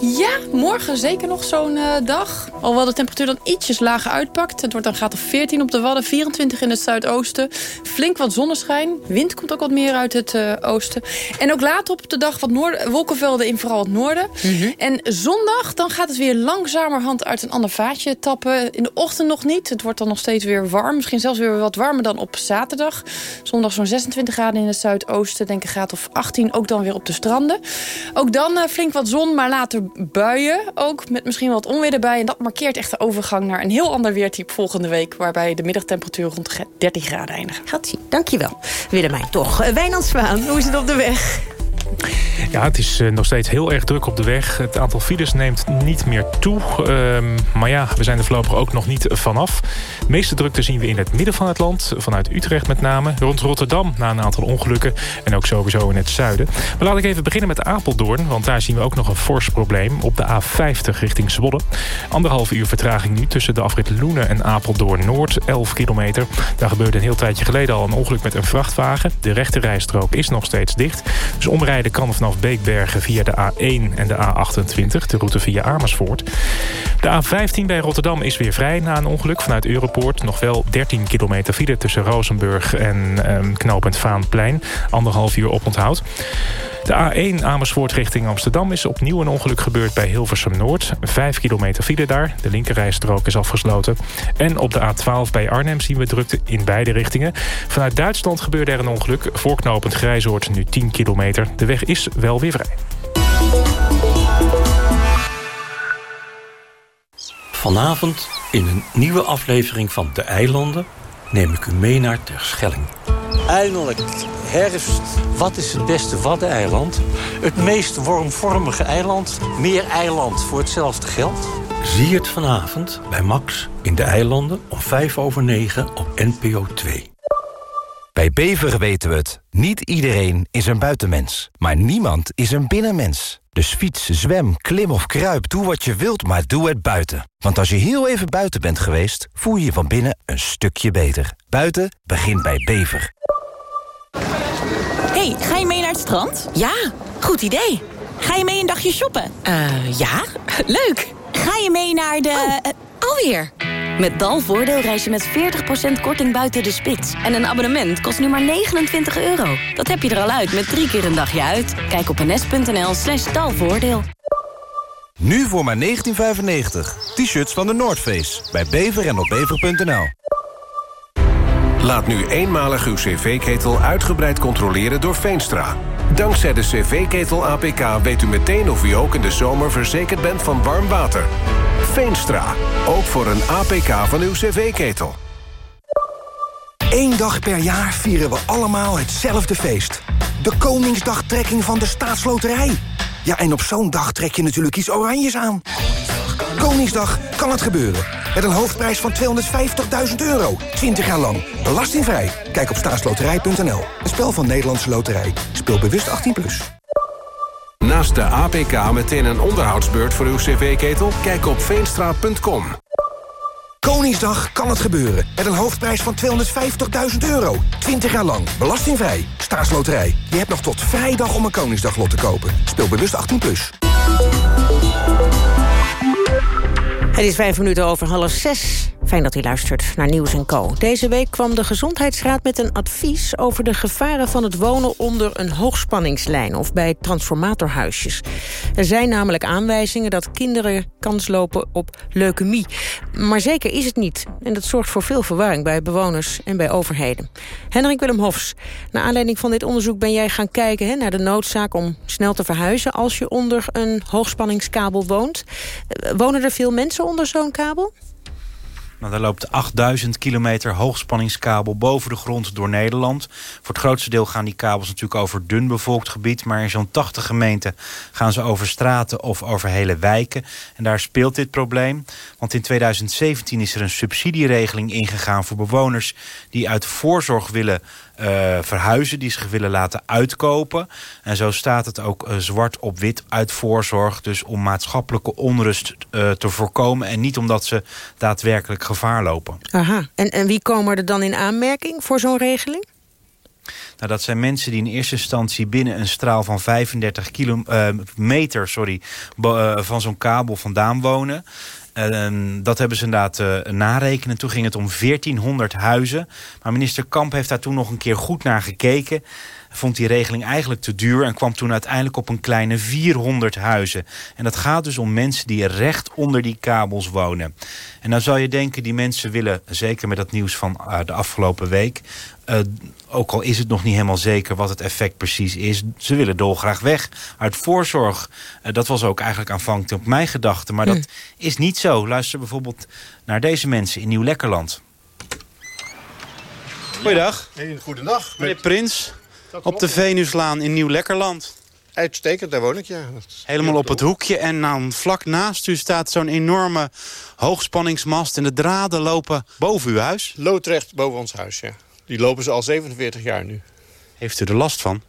Ja, morgen zeker nog zo'n uh, dag. Alhoewel de temperatuur dan ietsjes lager uitpakt. Het wordt dan gaat of 14 op de Wadden, 24 in het zuidoosten. Flink wat zonneschijn. Wind komt ook wat meer uit het uh, oosten. En ook later op de dag wat noorden, wolkenvelden in vooral het noorden. Mm -hmm. En zondag dan gaat het weer langzamerhand uit een ander vaatje tappen. In de ochtend nog niet. Het wordt dan nog steeds weer warm. Misschien zelfs weer wat warmer dan op zaterdag. Zondag zo'n 26 graden in het zuidoosten. Denk een graad of 18 ook dan weer op de stranden. Ook dan uh, flink wat zon, maar later buien ook, met misschien wat onweer erbij. En dat markeert echt de overgang naar een heel ander weertype volgende week... waarbij de middagtemperatuur rond 13 graden eindigt. Gatsie, dankjewel. Willemijn, toch. Wijnand Zwaan, hoe is het op de weg? Ja, het is uh, nog steeds heel erg druk op de weg. Het aantal files neemt niet meer toe. Uh, maar ja, we zijn er voorlopig ook nog niet vanaf. De meeste drukte zien we in het midden van het land. Vanuit Utrecht met name. Rond Rotterdam na een aantal ongelukken. En ook sowieso in het zuiden. Maar laat ik even beginnen met Apeldoorn. Want daar zien we ook nog een fors probleem. Op de A50 richting Zwolle. Anderhalf uur vertraging nu tussen de afrit Loenen en Apeldoorn-Noord. 11 kilometer. Daar gebeurde een heel tijdje geleden al een ongeluk met een vrachtwagen. De rechterrijstrook is nog steeds dicht. Dus omrijden kan vanaf Beekbergen via de A1 en de A28, de route via Amersfoort. De A15 bij Rotterdam is weer vrij na een ongeluk vanuit Europoort. Nog wel 13 kilometer file tussen Rozenburg en um, knooppunt Vaanplein. Anderhalf uur oponthoud. De A1 Amersfoort richting Amsterdam is opnieuw een ongeluk gebeurd bij Hilversum Noord. Vijf kilometer file daar. De linkerrijstrook is afgesloten. En op de A12 bij Arnhem zien we drukte in beide richtingen. Vanuit Duitsland gebeurde er een ongeluk. Voorknopend Grijzoord nu 10 kilometer. De weg is wel weer vrij. Vanavond in een nieuwe aflevering van De Eilanden... neem ik u mee naar Terschelling. Eindelijk, herfst. Wat is het beste waddeneiland? Het meest wormvormige eiland. Meer eiland voor hetzelfde geld. Zie het vanavond bij Max in De Eilanden om 5 over 9 op NPO 2. Bij Bever weten we het. Niet iedereen is een buitenmens. Maar niemand is een binnenmens. Dus fiets, zwem, klim of kruip, doe wat je wilt, maar doe het buiten. Want als je heel even buiten bent geweest, voel je je van binnen een stukje beter. Buiten begint bij Bever. hey, ga je mee naar het strand? Ja, goed idee. Ga je mee een dagje shoppen? Uh, ja, *laughs* leuk. Ga je mee naar de... Oh, uh, alweer. Met Dalvoordeel reis je met 40% korting buiten de spits. En een abonnement kost nu maar 29 euro. Dat heb je er al uit met drie keer een dagje uit. Kijk op ns.nl slash dalvoordeel. Nu voor maar 19,95. T-shirts van de Noordface. Bij bever en op bever.nl. Laat nu eenmalig uw cv-ketel uitgebreid controleren door Veenstra. Dankzij de cv-ketel APK weet u meteen of u ook in de zomer verzekerd bent van warm water. Veenstra, ook voor een APK van uw cv-ketel. Eén dag per jaar vieren we allemaal hetzelfde feest. De Koningsdagtrekking van de Staatsloterij. Ja, en op zo'n dag trek je natuurlijk iets oranjes aan. Koningsdag kan het gebeuren. Met een hoofdprijs van 250.000 euro. 20 jaar lang. Belastingvrij. Kijk op staatsloterij.nl. Een spel van Nederlandse Loterij. Speel bewust 18+. Plus. Naast de APK meteen een onderhoudsbeurt voor uw cv-ketel? Kijk op veenstra.com. Koningsdag kan het gebeuren. Met een hoofdprijs van 250.000 euro. 20 jaar lang. Belastingvrij. Staatsloterij. Je hebt nog tot vrijdag om een Koningsdaglot te kopen. Speel bewust 18+. Plus. Het is vijf minuten over half zes. Fijn dat u luistert naar Nieuws Co. Deze week kwam de Gezondheidsraad met een advies... over de gevaren van het wonen onder een hoogspanningslijn... of bij transformatorhuisjes. Er zijn namelijk aanwijzingen dat kinderen kans lopen op leukemie. Maar zeker is het niet. En dat zorgt voor veel verwarring bij bewoners en bij overheden. Hendrik Willem Hofs, naar aanleiding van dit onderzoek ben jij gaan kijken... Hè, naar de noodzaak om snel te verhuizen als je onder een hoogspanningskabel woont. Eh, Wonen er veel mensen onder zo'n kabel? Nou, daar loopt 8000 kilometer hoogspanningskabel boven de grond door Nederland. Voor het grootste deel gaan die kabels natuurlijk over dun bevolkt gebied. Maar in zo'n 80 gemeenten gaan ze over straten of over hele wijken. En daar speelt dit probleem. Want in 2017 is er een subsidieregeling ingegaan voor bewoners... die uit voorzorg willen uh, verhuizen, die zich willen laten uitkopen. En zo staat het ook uh, zwart op wit uit voorzorg. Dus om maatschappelijke onrust uh, te voorkomen... en niet omdat ze daadwerkelijk gevaar lopen. Aha. En, en wie komen er dan in aanmerking voor zo'n regeling? Nou, dat zijn mensen die in eerste instantie binnen een straal van 35 kilometer sorry, van zo'n kabel vandaan wonen. Uh, dat hebben ze inderdaad uh, narekenen. Toen ging het om 1400 huizen. Maar minister Kamp heeft daar toen nog een keer goed naar gekeken. Vond die regeling eigenlijk te duur en kwam toen uiteindelijk op een kleine 400 huizen. En dat gaat dus om mensen die recht onder die kabels wonen. En dan zou je denken, die mensen willen, zeker met dat nieuws van uh, de afgelopen week... Uh, ook al is het nog niet helemaal zeker wat het effect precies is... ze willen dolgraag weg uit voorzorg. Uh, dat was ook eigenlijk aanvankelijk op mijn gedachte. Maar dat is niet zo. Luister bijvoorbeeld naar deze mensen in Nieuw-Lekkerland. Goeiedag. Hey, goedendag. Meneer Prins, op de Venuslaan in Nieuw-Lekkerland. Uitstekend, daar woon ik, ja. Helemaal op het hoekje en dan vlak naast u staat zo'n enorme hoogspanningsmast... en de draden lopen boven uw huis? Loodrecht boven ons huis, ja. Die lopen ze al 47 jaar nu. Heeft u er last van?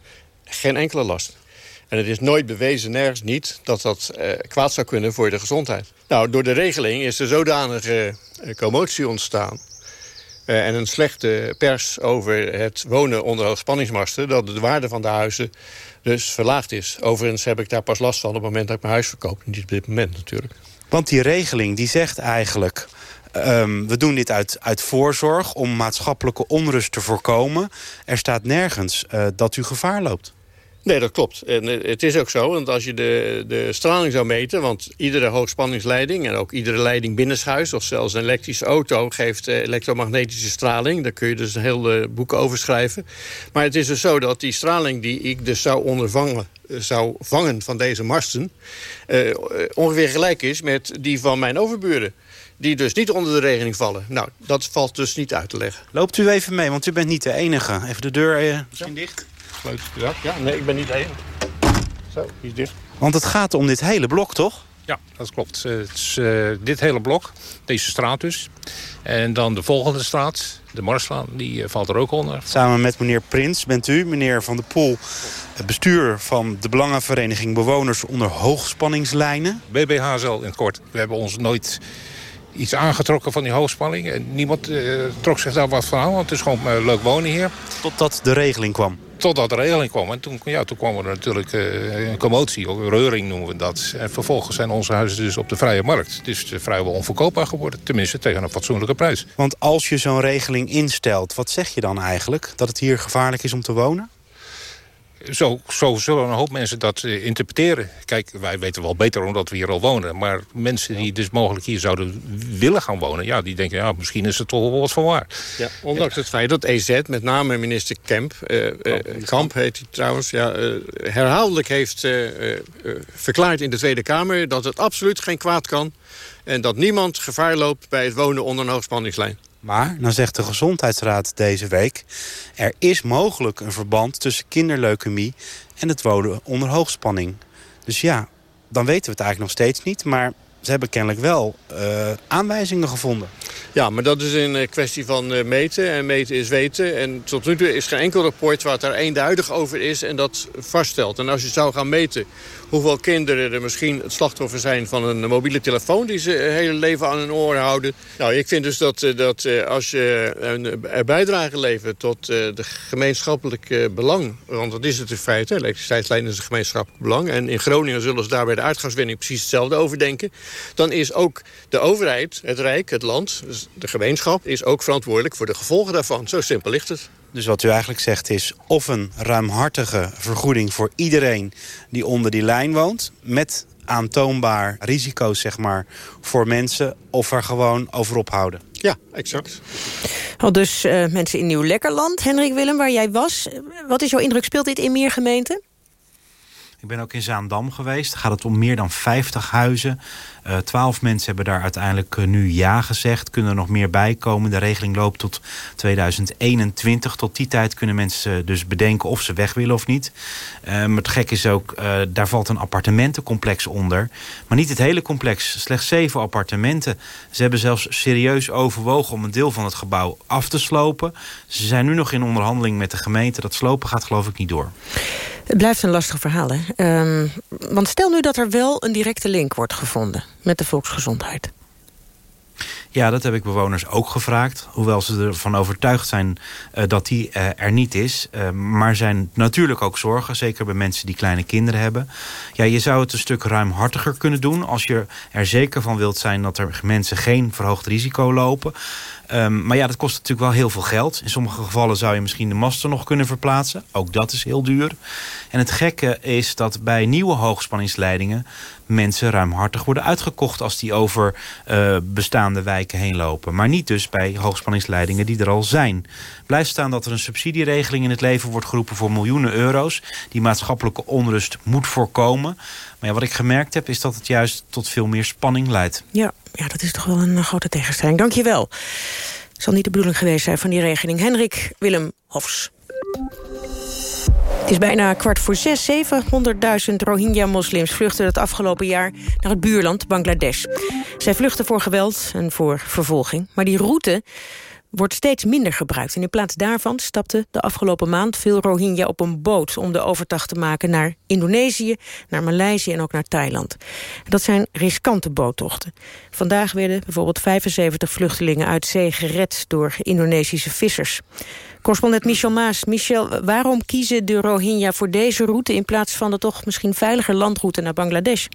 Geen enkele last. En het is nooit bewezen, nergens niet, dat dat uh, kwaad zou kunnen voor de gezondheid. Nou, door de regeling is er zodanige uh, commotie ontstaan... Uh, en een slechte pers over het wonen onder hoogspanningsmasten... dat de waarde van de huizen dus verlaagd is. Overigens heb ik daar pas last van op het moment dat ik mijn huis verkoop. Niet op dit moment natuurlijk. Want die regeling die zegt eigenlijk... Um, we doen dit uit, uit voorzorg om maatschappelijke onrust te voorkomen. Er staat nergens uh, dat u gevaar loopt. Nee, dat klopt. En het is ook zo, want als je de, de straling zou meten... want iedere hoogspanningsleiding en ook iedere leiding binnenshuis... of zelfs een elektrische auto geeft elektromagnetische straling. Daar kun je dus een heel boek over schrijven. Maar het is dus zo dat die straling die ik dus zou ondervangen zou vangen van deze masten... Ongeveer gelijk is met die van mijn overburen die dus niet onder de regeling vallen. Nou, dat valt dus niet uit te leggen. Loopt u even mee, want u bent niet de enige. Even de deur uh, misschien ja. dicht. Ja, ja, nee, ik ben niet de enige. Zo, die is dicht. Want het gaat om dit hele blok, toch? Ja, dat klopt. Het is uh, dit hele blok, deze straat dus. En dan de volgende straat, de Marslaan, die uh, valt er ook onder. Samen met meneer Prins bent u, meneer Van der Poel... het bestuur van de Belangenvereniging Bewoners onder Hoogspanningslijnen. BBHZL in het kort. We hebben ons nooit iets aangetrokken van die hoogspanning. En niemand uh, trok zich daar wat van aan, want het is gewoon uh, leuk wonen hier. Totdat de regeling kwam? Totdat de regeling kwam. En toen, ja, toen kwam er natuurlijk uh, een commotie, of reuring noemen we dat. En vervolgens zijn onze huizen dus op de vrije markt. Het is vrijwel onverkoopbaar geworden, tenminste tegen een fatsoenlijke prijs. Want als je zo'n regeling instelt, wat zeg je dan eigenlijk? Dat het hier gevaarlijk is om te wonen? Zo, zo zullen een hoop mensen dat uh, interpreteren. Kijk, wij weten wel beter omdat we hier al wonen. Maar mensen die dus mogelijk hier zouden willen gaan wonen... ja, die denken, ja, misschien is het toch wel wat van waar. Ja, ondanks het feit dat EZ, met name minister Kemp... Uh, Kamp heet hij trouwens, ja, herhaaldelijk heeft verklaard in de Tweede Kamer... dat het absoluut geen kwaad kan... en dat niemand gevaar loopt bij het wonen onder een hoogspanningslijn. Maar, dan zegt de Gezondheidsraad deze week... er is mogelijk een verband tussen kinderleukemie en het wonen onder hoogspanning. Dus ja, dan weten we het eigenlijk nog steeds niet. Maar ze hebben kennelijk wel uh, aanwijzingen gevonden. Ja, maar dat is een eh, kwestie van uh, meten. En meten is weten. En tot nu toe is geen enkel rapport waar daar eenduidig over is... en dat vaststelt. En als je zou gaan meten hoeveel kinderen er misschien het slachtoffer zijn... van een mobiele telefoon die ze het hele leven aan hun oren houden. Nou, ik vind dus dat, dat als je een bijdrage levert tot de gemeenschappelijk belang... want dat is het in feite, elektriciteitslijn is een gemeenschappelijk belang... en in Groningen zullen ze daar bij de uitgangswinning precies hetzelfde over denken... dan is ook de overheid, het Rijk, het land, dus de gemeenschap... is ook verantwoordelijk voor de gevolgen daarvan. Zo simpel ligt het. Dus wat u eigenlijk zegt is of een ruimhartige vergoeding voor iedereen die onder die lijn woont... met aantoonbaar risico's zeg maar, voor mensen of er gewoon over ophouden. Ja, exact. Al dus uh, mensen in Nieuw-Lekkerland. Hendrik Willem, waar jij was. Wat is jouw indruk? Speelt dit in meer gemeenten? Ik ben ook in Zaandam geweest. Gaat het om meer dan 50 huizen. Uh, Twaalf mensen hebben daar uiteindelijk uh, nu ja gezegd. Kunnen er nog meer bij komen. De regeling loopt tot 2021. Tot die tijd kunnen mensen dus bedenken of ze weg willen of niet. Uh, maar het gek is ook, daar valt een appartementencomplex onder. Maar niet het hele complex. Slechts zeven appartementen. Ze hebben zelfs serieus overwogen om een deel van het gebouw af te slopen. Ze zijn nu nog in onderhandeling met de gemeente. Dat slopen gaat geloof ik niet door. Het blijft een lastig verhaal, hè? Um, want stel nu dat er wel een directe link wordt gevonden met de volksgezondheid. Ja, dat heb ik bewoners ook gevraagd. Hoewel ze ervan overtuigd zijn uh, dat die uh, er niet is. Uh, maar zijn natuurlijk ook zorgen. Zeker bij mensen die kleine kinderen hebben. Ja, je zou het een stuk ruimhartiger kunnen doen. Als je er zeker van wilt zijn dat er mensen geen verhoogd risico lopen. Um, maar ja, dat kost natuurlijk wel heel veel geld. In sommige gevallen zou je misschien de masten nog kunnen verplaatsen. Ook dat is heel duur. En het gekke is dat bij nieuwe hoogspanningsleidingen... mensen ruimhartig worden uitgekocht als die over uh, bestaande wijken heen lopen. Maar niet dus bij hoogspanningsleidingen die er al zijn. Blijft staan dat er een subsidieregeling in het leven wordt geroepen voor miljoenen euro's. Die maatschappelijke onrust moet voorkomen. Maar wat ik gemerkt heb is dat het juist tot veel meer spanning leidt. Ja, ja dat is toch wel een grote tegenstelling. Dank je wel. Zal niet de bedoeling geweest zijn van die regeling. Henrik Willem Hofs. Het is bijna kwart voor zes. 700.000 Rohingya-moslims vluchten het afgelopen jaar naar het buurland Bangladesh. Zij vluchten voor geweld en voor vervolging. Maar die route wordt steeds minder gebruikt. En in plaats daarvan stapten de afgelopen maand veel Rohingya op een boot... om de overtocht te maken naar Indonesië, naar Maleisië en ook naar Thailand. Dat zijn riskante boottochten. Vandaag werden bijvoorbeeld 75 vluchtelingen uit zee gered... door Indonesische vissers. Correspondent Michel Maas. Michel, waarom kiezen de Rohingya voor deze route... in plaats van de toch misschien veiliger landroute naar Bangladesh?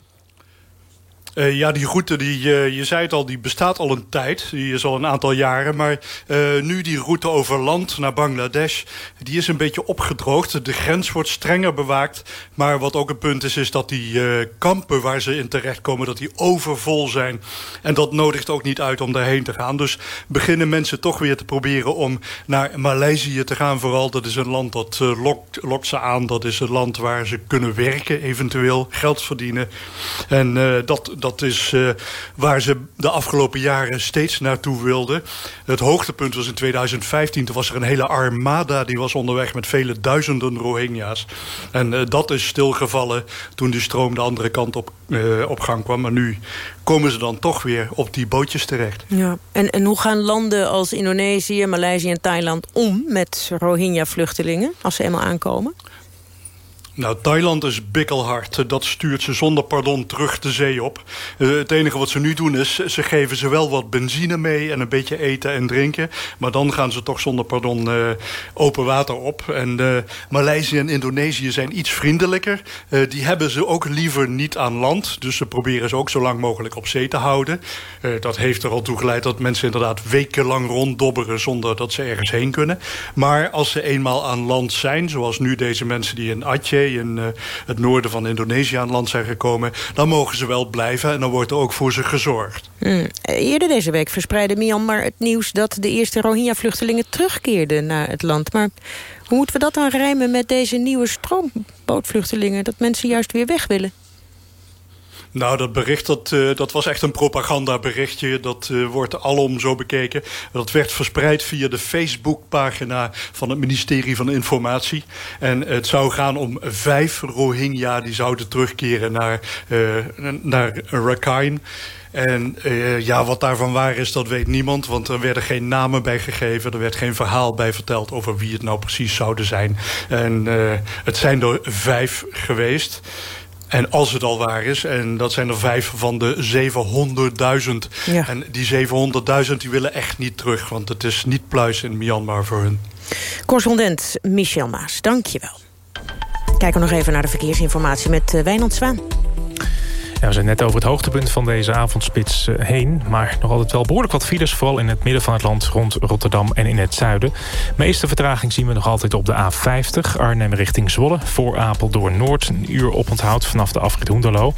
Uh, ja, die route, die, uh, je zei het al, die bestaat al een tijd. Die is al een aantal jaren. Maar uh, nu die route over land naar Bangladesh... die is een beetje opgedroogd. De grens wordt strenger bewaakt. Maar wat ook een punt is, is dat die kampen waar ze in terechtkomen... dat die overvol zijn. En dat nodigt ook niet uit om daarheen te gaan. Dus beginnen mensen toch weer te proberen om naar Maleisië te gaan. Vooral, dat is een land dat lokt, lokt ze aan. Dat is een land waar ze kunnen werken, eventueel geld verdienen. En dat dat is uh, waar ze de afgelopen jaren steeds naartoe wilden. Het hoogtepunt was in 2015. Toen was er een hele armada die was onderweg met vele duizenden Rohingya's. En uh, dat is stilgevallen toen die stroom de andere kant op, uh, op gang kwam. Maar nu komen ze dan toch weer op die bootjes terecht. Ja. En, en hoe gaan landen als Indonesië, Maleisië en Thailand om met Rohingya-vluchtelingen... als ze eenmaal aankomen? Nou, Thailand is bikkelhard. Dat stuurt ze zonder pardon terug de zee op. Uh, het enige wat ze nu doen is, ze geven ze wel wat benzine mee... en een beetje eten en drinken. Maar dan gaan ze toch zonder pardon uh, open water op. En uh, Maleisië en Indonesië zijn iets vriendelijker. die hebben ze ook liever niet aan land. Dus ze proberen ze ook zo lang mogelijk op zee te houden. dat heeft er al toe geleid dat mensen inderdaad wekenlang ronddobberen... zonder dat ze ergens heen kunnen. Maar als ze eenmaal aan land zijn, zoals nu deze mensen die in Aceh in uh, het noorden van Indonesië aan land zijn gekomen... dan mogen ze wel blijven en dan wordt er ook voor ze gezorgd. Mm. Eerder deze week verspreidde Myanmar het nieuws... dat de eerste Rohingya-vluchtelingen terugkeerden naar het land. Maar hoe moeten we dat dan rijmen met deze nieuwe stroombootvluchtelingen... dat mensen juist weer weg willen? Nou, dat bericht dat, uh, dat was echt een propagandaberichtje. Dat uh, wordt alom zo bekeken. Dat werd verspreid via de Facebookpagina van het ministerie van Informatie. En het zou gaan om vijf Rohingya die zouden terugkeren naar, uh, naar Rakhine. En ja, wat daarvan waar is, dat weet niemand. Want er werden geen namen bij gegeven. Er werd geen verhaal bij verteld over wie het nou precies zouden zijn. En het zijn er vijf geweest. En als het al waar is, en dat zijn er vijf van de 700.000. Ja. En die 700.000 die willen echt niet terug, want het is niet pluis in Myanmar voor hun. Correspondent Michel Maas, dank je wel. Kijken we nog even naar de verkeersinformatie met uh, Wijnand Zwaan. We zijn net over het hoogtepunt van deze avondspits eh, heen. Maar nog altijd wel behoorlijk wat files. Vooral in het midden van het land rond Rotterdam en in het zuiden. De meeste vertraging zien we nog altijd op de A50. Arnhem richting Zwolle. Voor Apeldoorn Noord. Een uur oponthoud vanaf de afrit Hoenderloo.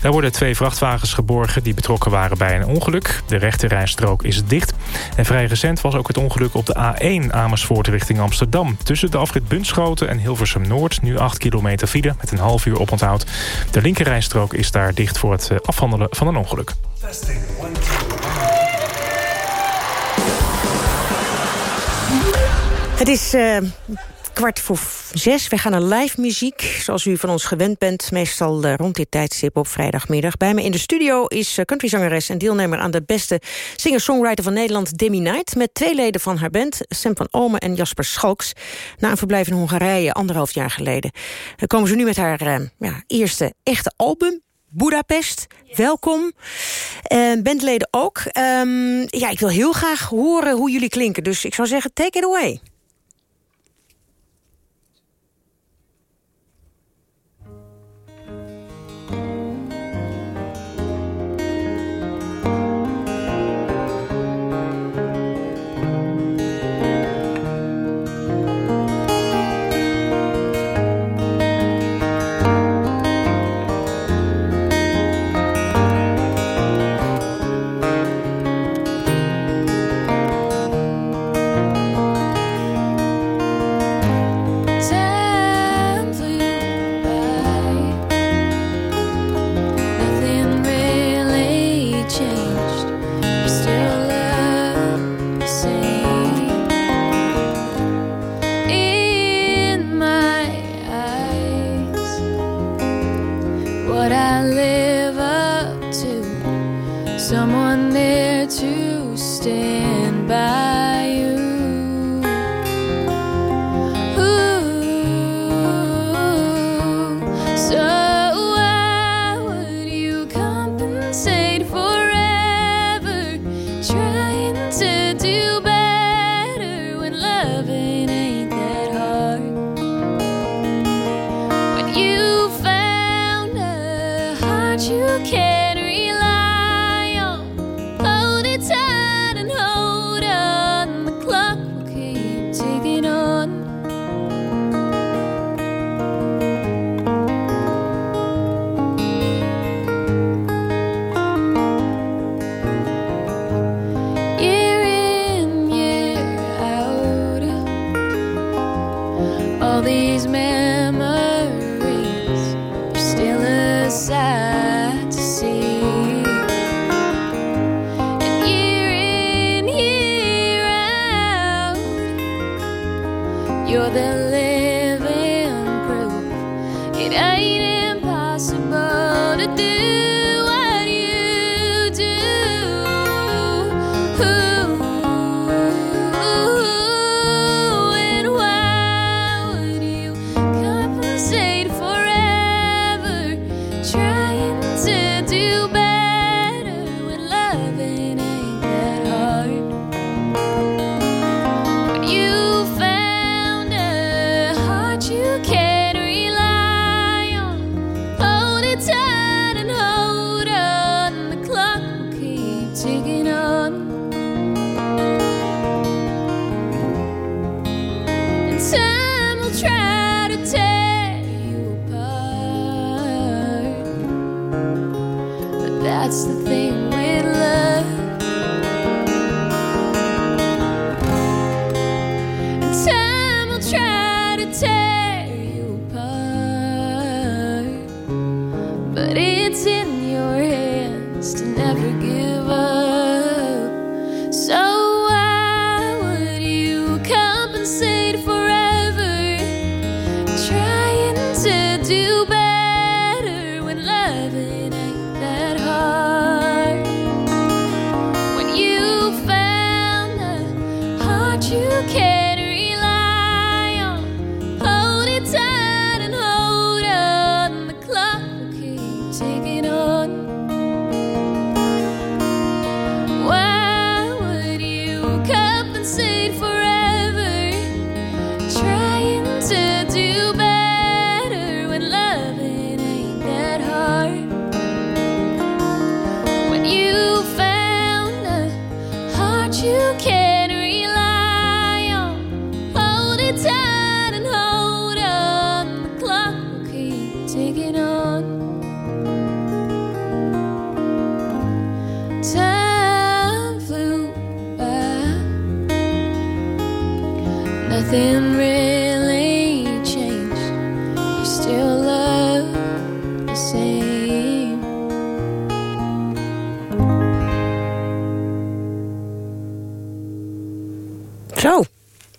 Daar worden twee vrachtwagens geborgen die betrokken waren bij een ongeluk. De rechterrijstrook is dicht. En vrij recent was ook het ongeluk op de A1 Amersfoort richting Amsterdam. Tussen de afrit Bunschoten en Hilversum Noord. Nu 8 kilometer file met een half uur oponthoud. De linkerrijstrook is daar dicht voor het eh, afhandelen van een ongeluk. Het is uh, kwart voor zes. We gaan naar live muziek, zoals u van ons gewend bent. Meestal uh, rond dit tijdstip op vrijdagmiddag. Bij me in de studio is countryzangeres en deelnemer... aan de beste singer-songwriter van Nederland, Demi Knight... met twee leden van haar band, Sam van Omen en Jasper Schalks... na een verblijf in Hongarije anderhalf jaar geleden. Dan komen ze nu met haar ja, eerste echte album... Budapest. Welkom. Uh, bandleden ook. Um, ja, ik wil heel graag horen hoe jullie klinken. Dus ik zou zeggen, take it away.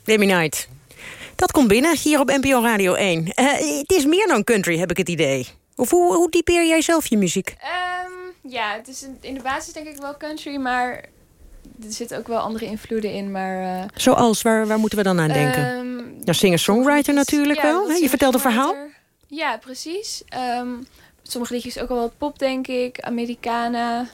Demi Night. Dat komt binnen, hier op NPO Radio 1. Eh, het is meer dan country, heb ik het idee. Of hoe, hoe typeer jij zelf je muziek? Ehm, ja, het is in, de basis denk ik wel country, maar er zitten ook wel andere invloeden in. Maar, eh, Zoals, waar, waar moeten we dan aan denken? Ehm, ja, singer-songwriter natuurlijk ja, wel. Hè? Je vertelt een verhaal. Ja, precies. Ehm, sommige liedjes ook wel wat pop, denk ik. Americana.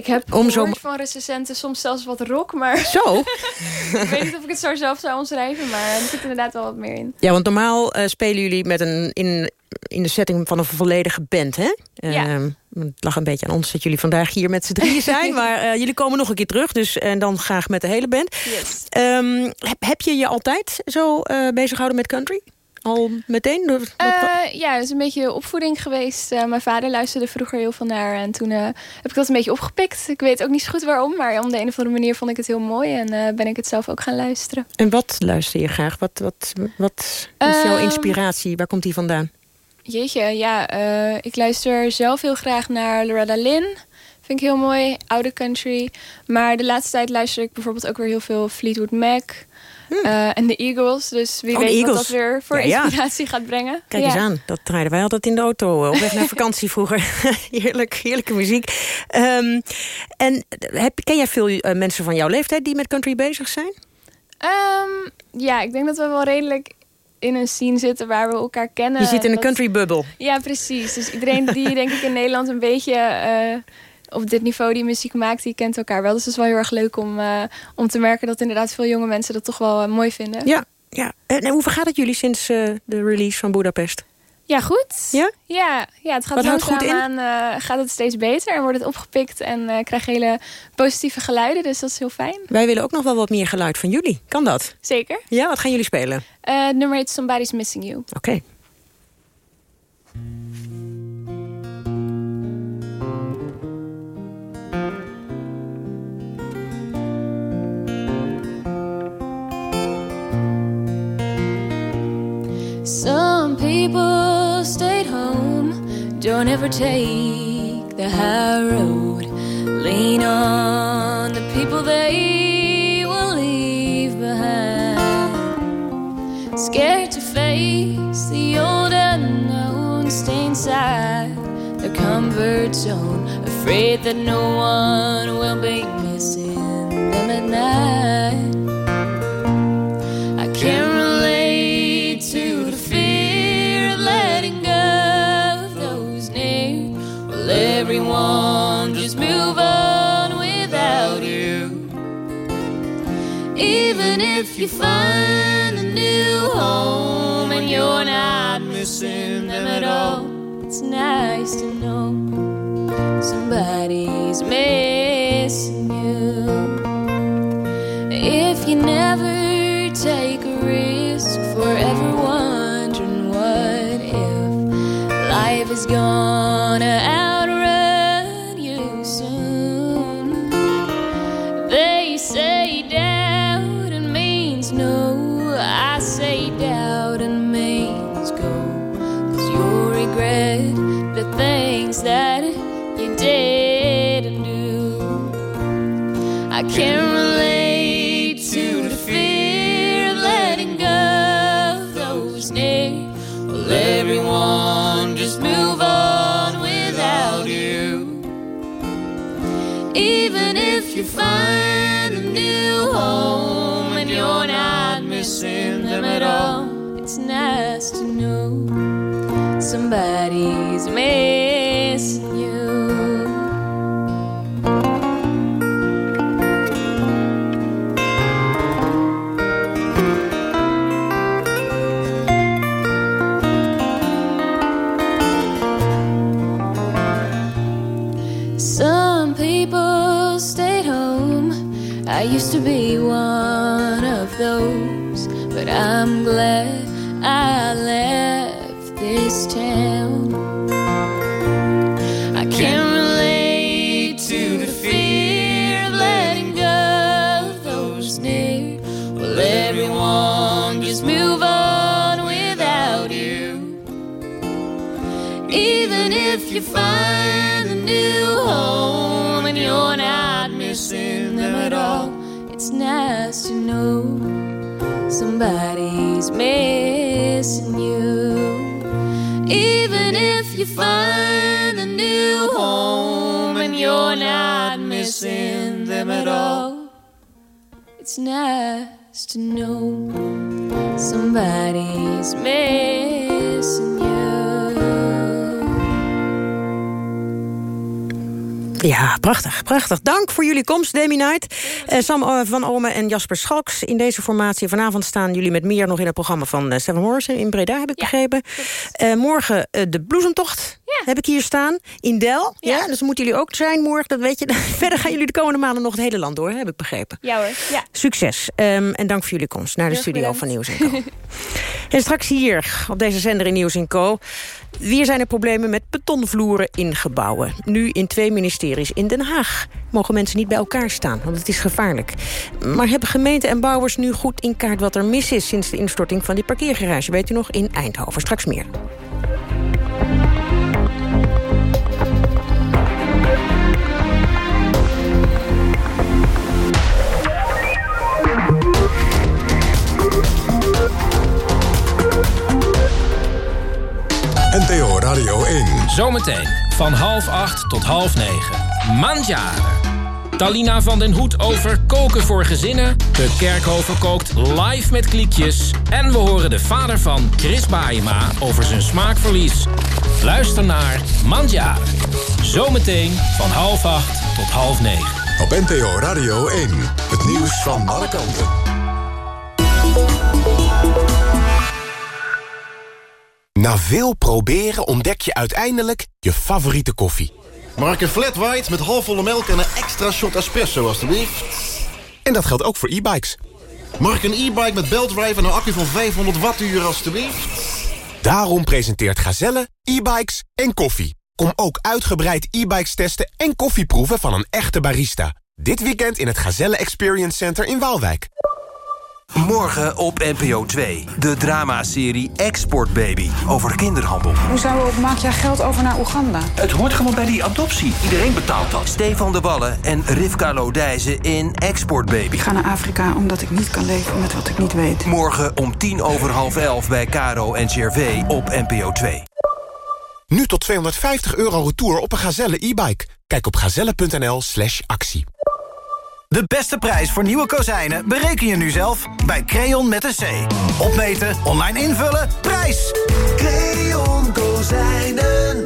Ik heb Om zo- van recensenten soms zelfs wat rock, maar... *laughs* Zo? *laughs* ik weet niet of ik het zo zelf zou omschrijven, maar er zit inderdaad wel wat meer in. Ja, want normaal eh, spelen jullie met een, in, in de setting van een volledige band, hè? Ja. Ehm, het lag een beetje aan ons dat jullie vandaag hier met z'n drieën zijn. *laughs* maar eh, jullie komen nog een keer terug, dus en dan graag met de hele band. Yes. Ehm, heb, heb je je altijd zo eh bezig gehouden met country? Al meteen? Door- Eh, ja, het is een beetje opvoeding geweest. Eh, mijn vader luisterde vroeger heel veel naar. En toen eh, heb ik dat een beetje opgepikt. Ik weet ook niet zo goed waarom. Maar om de een of andere manier vond ik het heel mooi. En ben ik het zelf ook gaan luisteren. En wat luister je graag? Wat, wat, wat is jouw inspiratie? Waar komt die vandaan? Jeetje, ja. ik luister zelf heel graag naar Loretta Lynn. Vind ik heel mooi. Oude country. Maar de laatste tijd luister ik bijvoorbeeld ook weer heel veel Fleetwood Mac. Eh, en de Eagles. Dus wie. Oh, weet wat dat weer voor Ja, ja. inspiratie gaat brengen. Kijk Ja. eens aan, dat draaiden wij altijd in de auto eh, op weg naar vakantie vroeger. *laughs* Heerlijk, heerlijke muziek. Ehm, en heb, ken jij veel eh, mensen van jouw leeftijd die met country bezig zijn? Ehm, ja, ik denk dat we wel redelijk in een scene zitten waar we elkaar kennen. Je zit in een Dat- country bubbel. Ja, precies. Dus iedereen die denk ik in *laughs* Nederland een beetje eh, op dit niveau die muziek maakt, die kent elkaar wel. Dus het is wel heel erg leuk om, eh, om te merken dat inderdaad veel jonge mensen dat toch wel eh, mooi vinden. Ja, ja. En, en hoe vergaat het jullie sinds eh, de release van Budapest? Ja, goed. Ja? Ja, ja het gaat houdt goed aan, eh, gaat het steeds beter en wordt het opgepikt en krijg hele positieve geluiden. Dus dat is heel fijn. Wij willen ook nog wel wat meer geluid van jullie. Kan dat? Zeker. Ja, wat gaan jullie spelen? Nummer heet Somebody's Missing You. Oké. Some people stayed home, don't ever take the high road. Lean on the people they will leave behind. Scared to face the old unknown, stay inside their comfort zone. Afraid that no one will be missing them at night. If you find a new home and you're not missing them at all, it's nice to know somebody's missing you. If you never take a risk, forever wondering what if life is gonna things that you didn't do. I can't relate to the fear of letting go of those near. Will everyone just move on without you? Even if you find a new home and you're not missing them at all, it's nice to know somebody one it's nice to know somebody's missing you. Ja, prachtig, prachtig. Dank voor jullie komst, Demi Night. Eh, Sam eh, van Omen en Jasper Schalks in deze formatie. Vanavond staan jullie met meer nog in het programma van uh, Seven Morrison in Breda, heb ik begrepen. Eh, morgen eh, de bloesemtocht heb ik hier staan, in Del. Ja. dus moeten jullie ook zijn morgen, dat weet je. *laughs* Verder gaan jullie de komende maanden nog het hele land door, heb ik begrepen. Ja hoor, ja. Succes Ehm, en dank voor jullie komst naar de Heel studio bedankt. van Nieuws Co. *laughs* en straks hier, op deze zender in Nieuws Co. Weer zijn er problemen met betonvloeren in gebouwen. Nu in twee ministeries in Den Haag. Mogen mensen niet bij elkaar staan, want het is gevaarlijk. Maar hebben gemeenten en bouwers nu goed in kaart wat er mis is... sinds de instorting van die parkeergarage, weet u nog, in Eindhoven. Straks meer. NPO Radio 1. Zometeen van half acht tot half negen. Mandjaren. Talina van den Hoed over koken voor gezinnen. De Kerkhoven kookt live met kliekjes. En we horen de vader van Chris Baayema over zijn smaakverlies. Luister naar Mandjaren. Zometeen van half acht tot half negen. Op NPO Radio 1. Het nieuws van alle kanten. Na veel proberen ontdek je uiteindelijk je favoriete koffie. Mark een flat white met halfvolle melk en een extra shot espresso, alstublieft. En dat geldt ook voor e-bikes. Mark een e-bike met beltdrive en een accu van 500 wattuur, alstublieft. Daarom presenteert Gazelle e-bikes en koffie. Kom ook uitgebreid e-bikes testen en koffieproeven van een echte barista. Dit weekend in het Gazelle Experience Center in Waalwijk. Morgen op NPO 2. De dramaserie Export Baby over kinderhandel. Hoe zouden maak jij geld over naar Oeganda? Het hoort gewoon bij die adoptie. Iedereen betaalt dat. Stefan de Wallen en Rivka Lodijzen in Export Baby. Ik ga naar Afrika omdat ik niet kan leven met wat ik niet weet. Morgen om tien over half elf bij Caro en Gervais op NPO 2. Nu tot 250 euro retour op een Gazelle e-bike. Kijk op gazelle.nl slash actie. De beste prijs voor nieuwe kozijnen bereken je nu zelf bij Creon met een C. Opmeten, online invullen, prijs! Creon Kozijnen.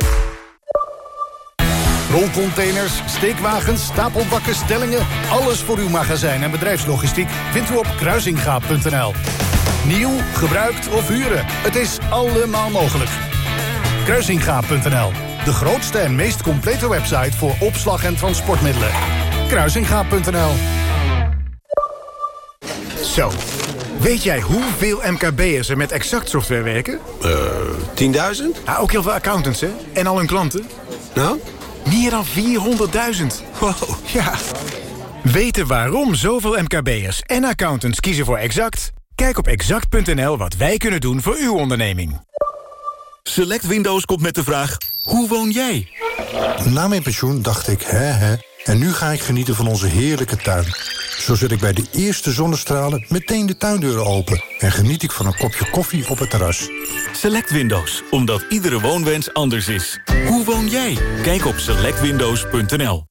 Rolcontainers, steekwagens, stapelbakken, stellingen... alles voor uw magazijn en bedrijfslogistiek vindt u op kruisingaap.nl. Nieuw, gebruikt of huren, het is allemaal mogelijk. Kruisingaap.nl, de grootste en meest complete website... voor opslag en transportmiddelen. Kruisingaap.nl Zo, weet jij hoeveel MKB'ers er met Exact software werken? Eh, 10.000? Ja, ook heel veel accountants, hè? En al hun klanten. Nou? Meer dan 400.000. Wow. Ja. Weten waarom zoveel MKB'ers en accountants kiezen voor Exact? Kijk op exact.nl wat wij kunnen doen voor uw onderneming. Select Windows komt met de vraag, hoe woon jij? Na mijn pensioen dacht ik, hè hè, En nu ga ik genieten van onze heerlijke tuin. Zo zet ik bij de eerste zonnestralen meteen de tuindeuren open... en geniet ik van een kopje koffie op het terras. Select Windows, omdat iedere woonwens anders is. Hoe woon jij? Kijk op selectwindows.nl.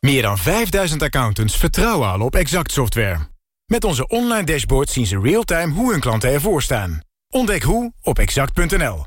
Meer dan 5000 accountants vertrouwen al op Exact Software. Met onze online dashboard zien ze real-time hoe hun klanten ervoor staan. Ontdek hoe op exact.nl.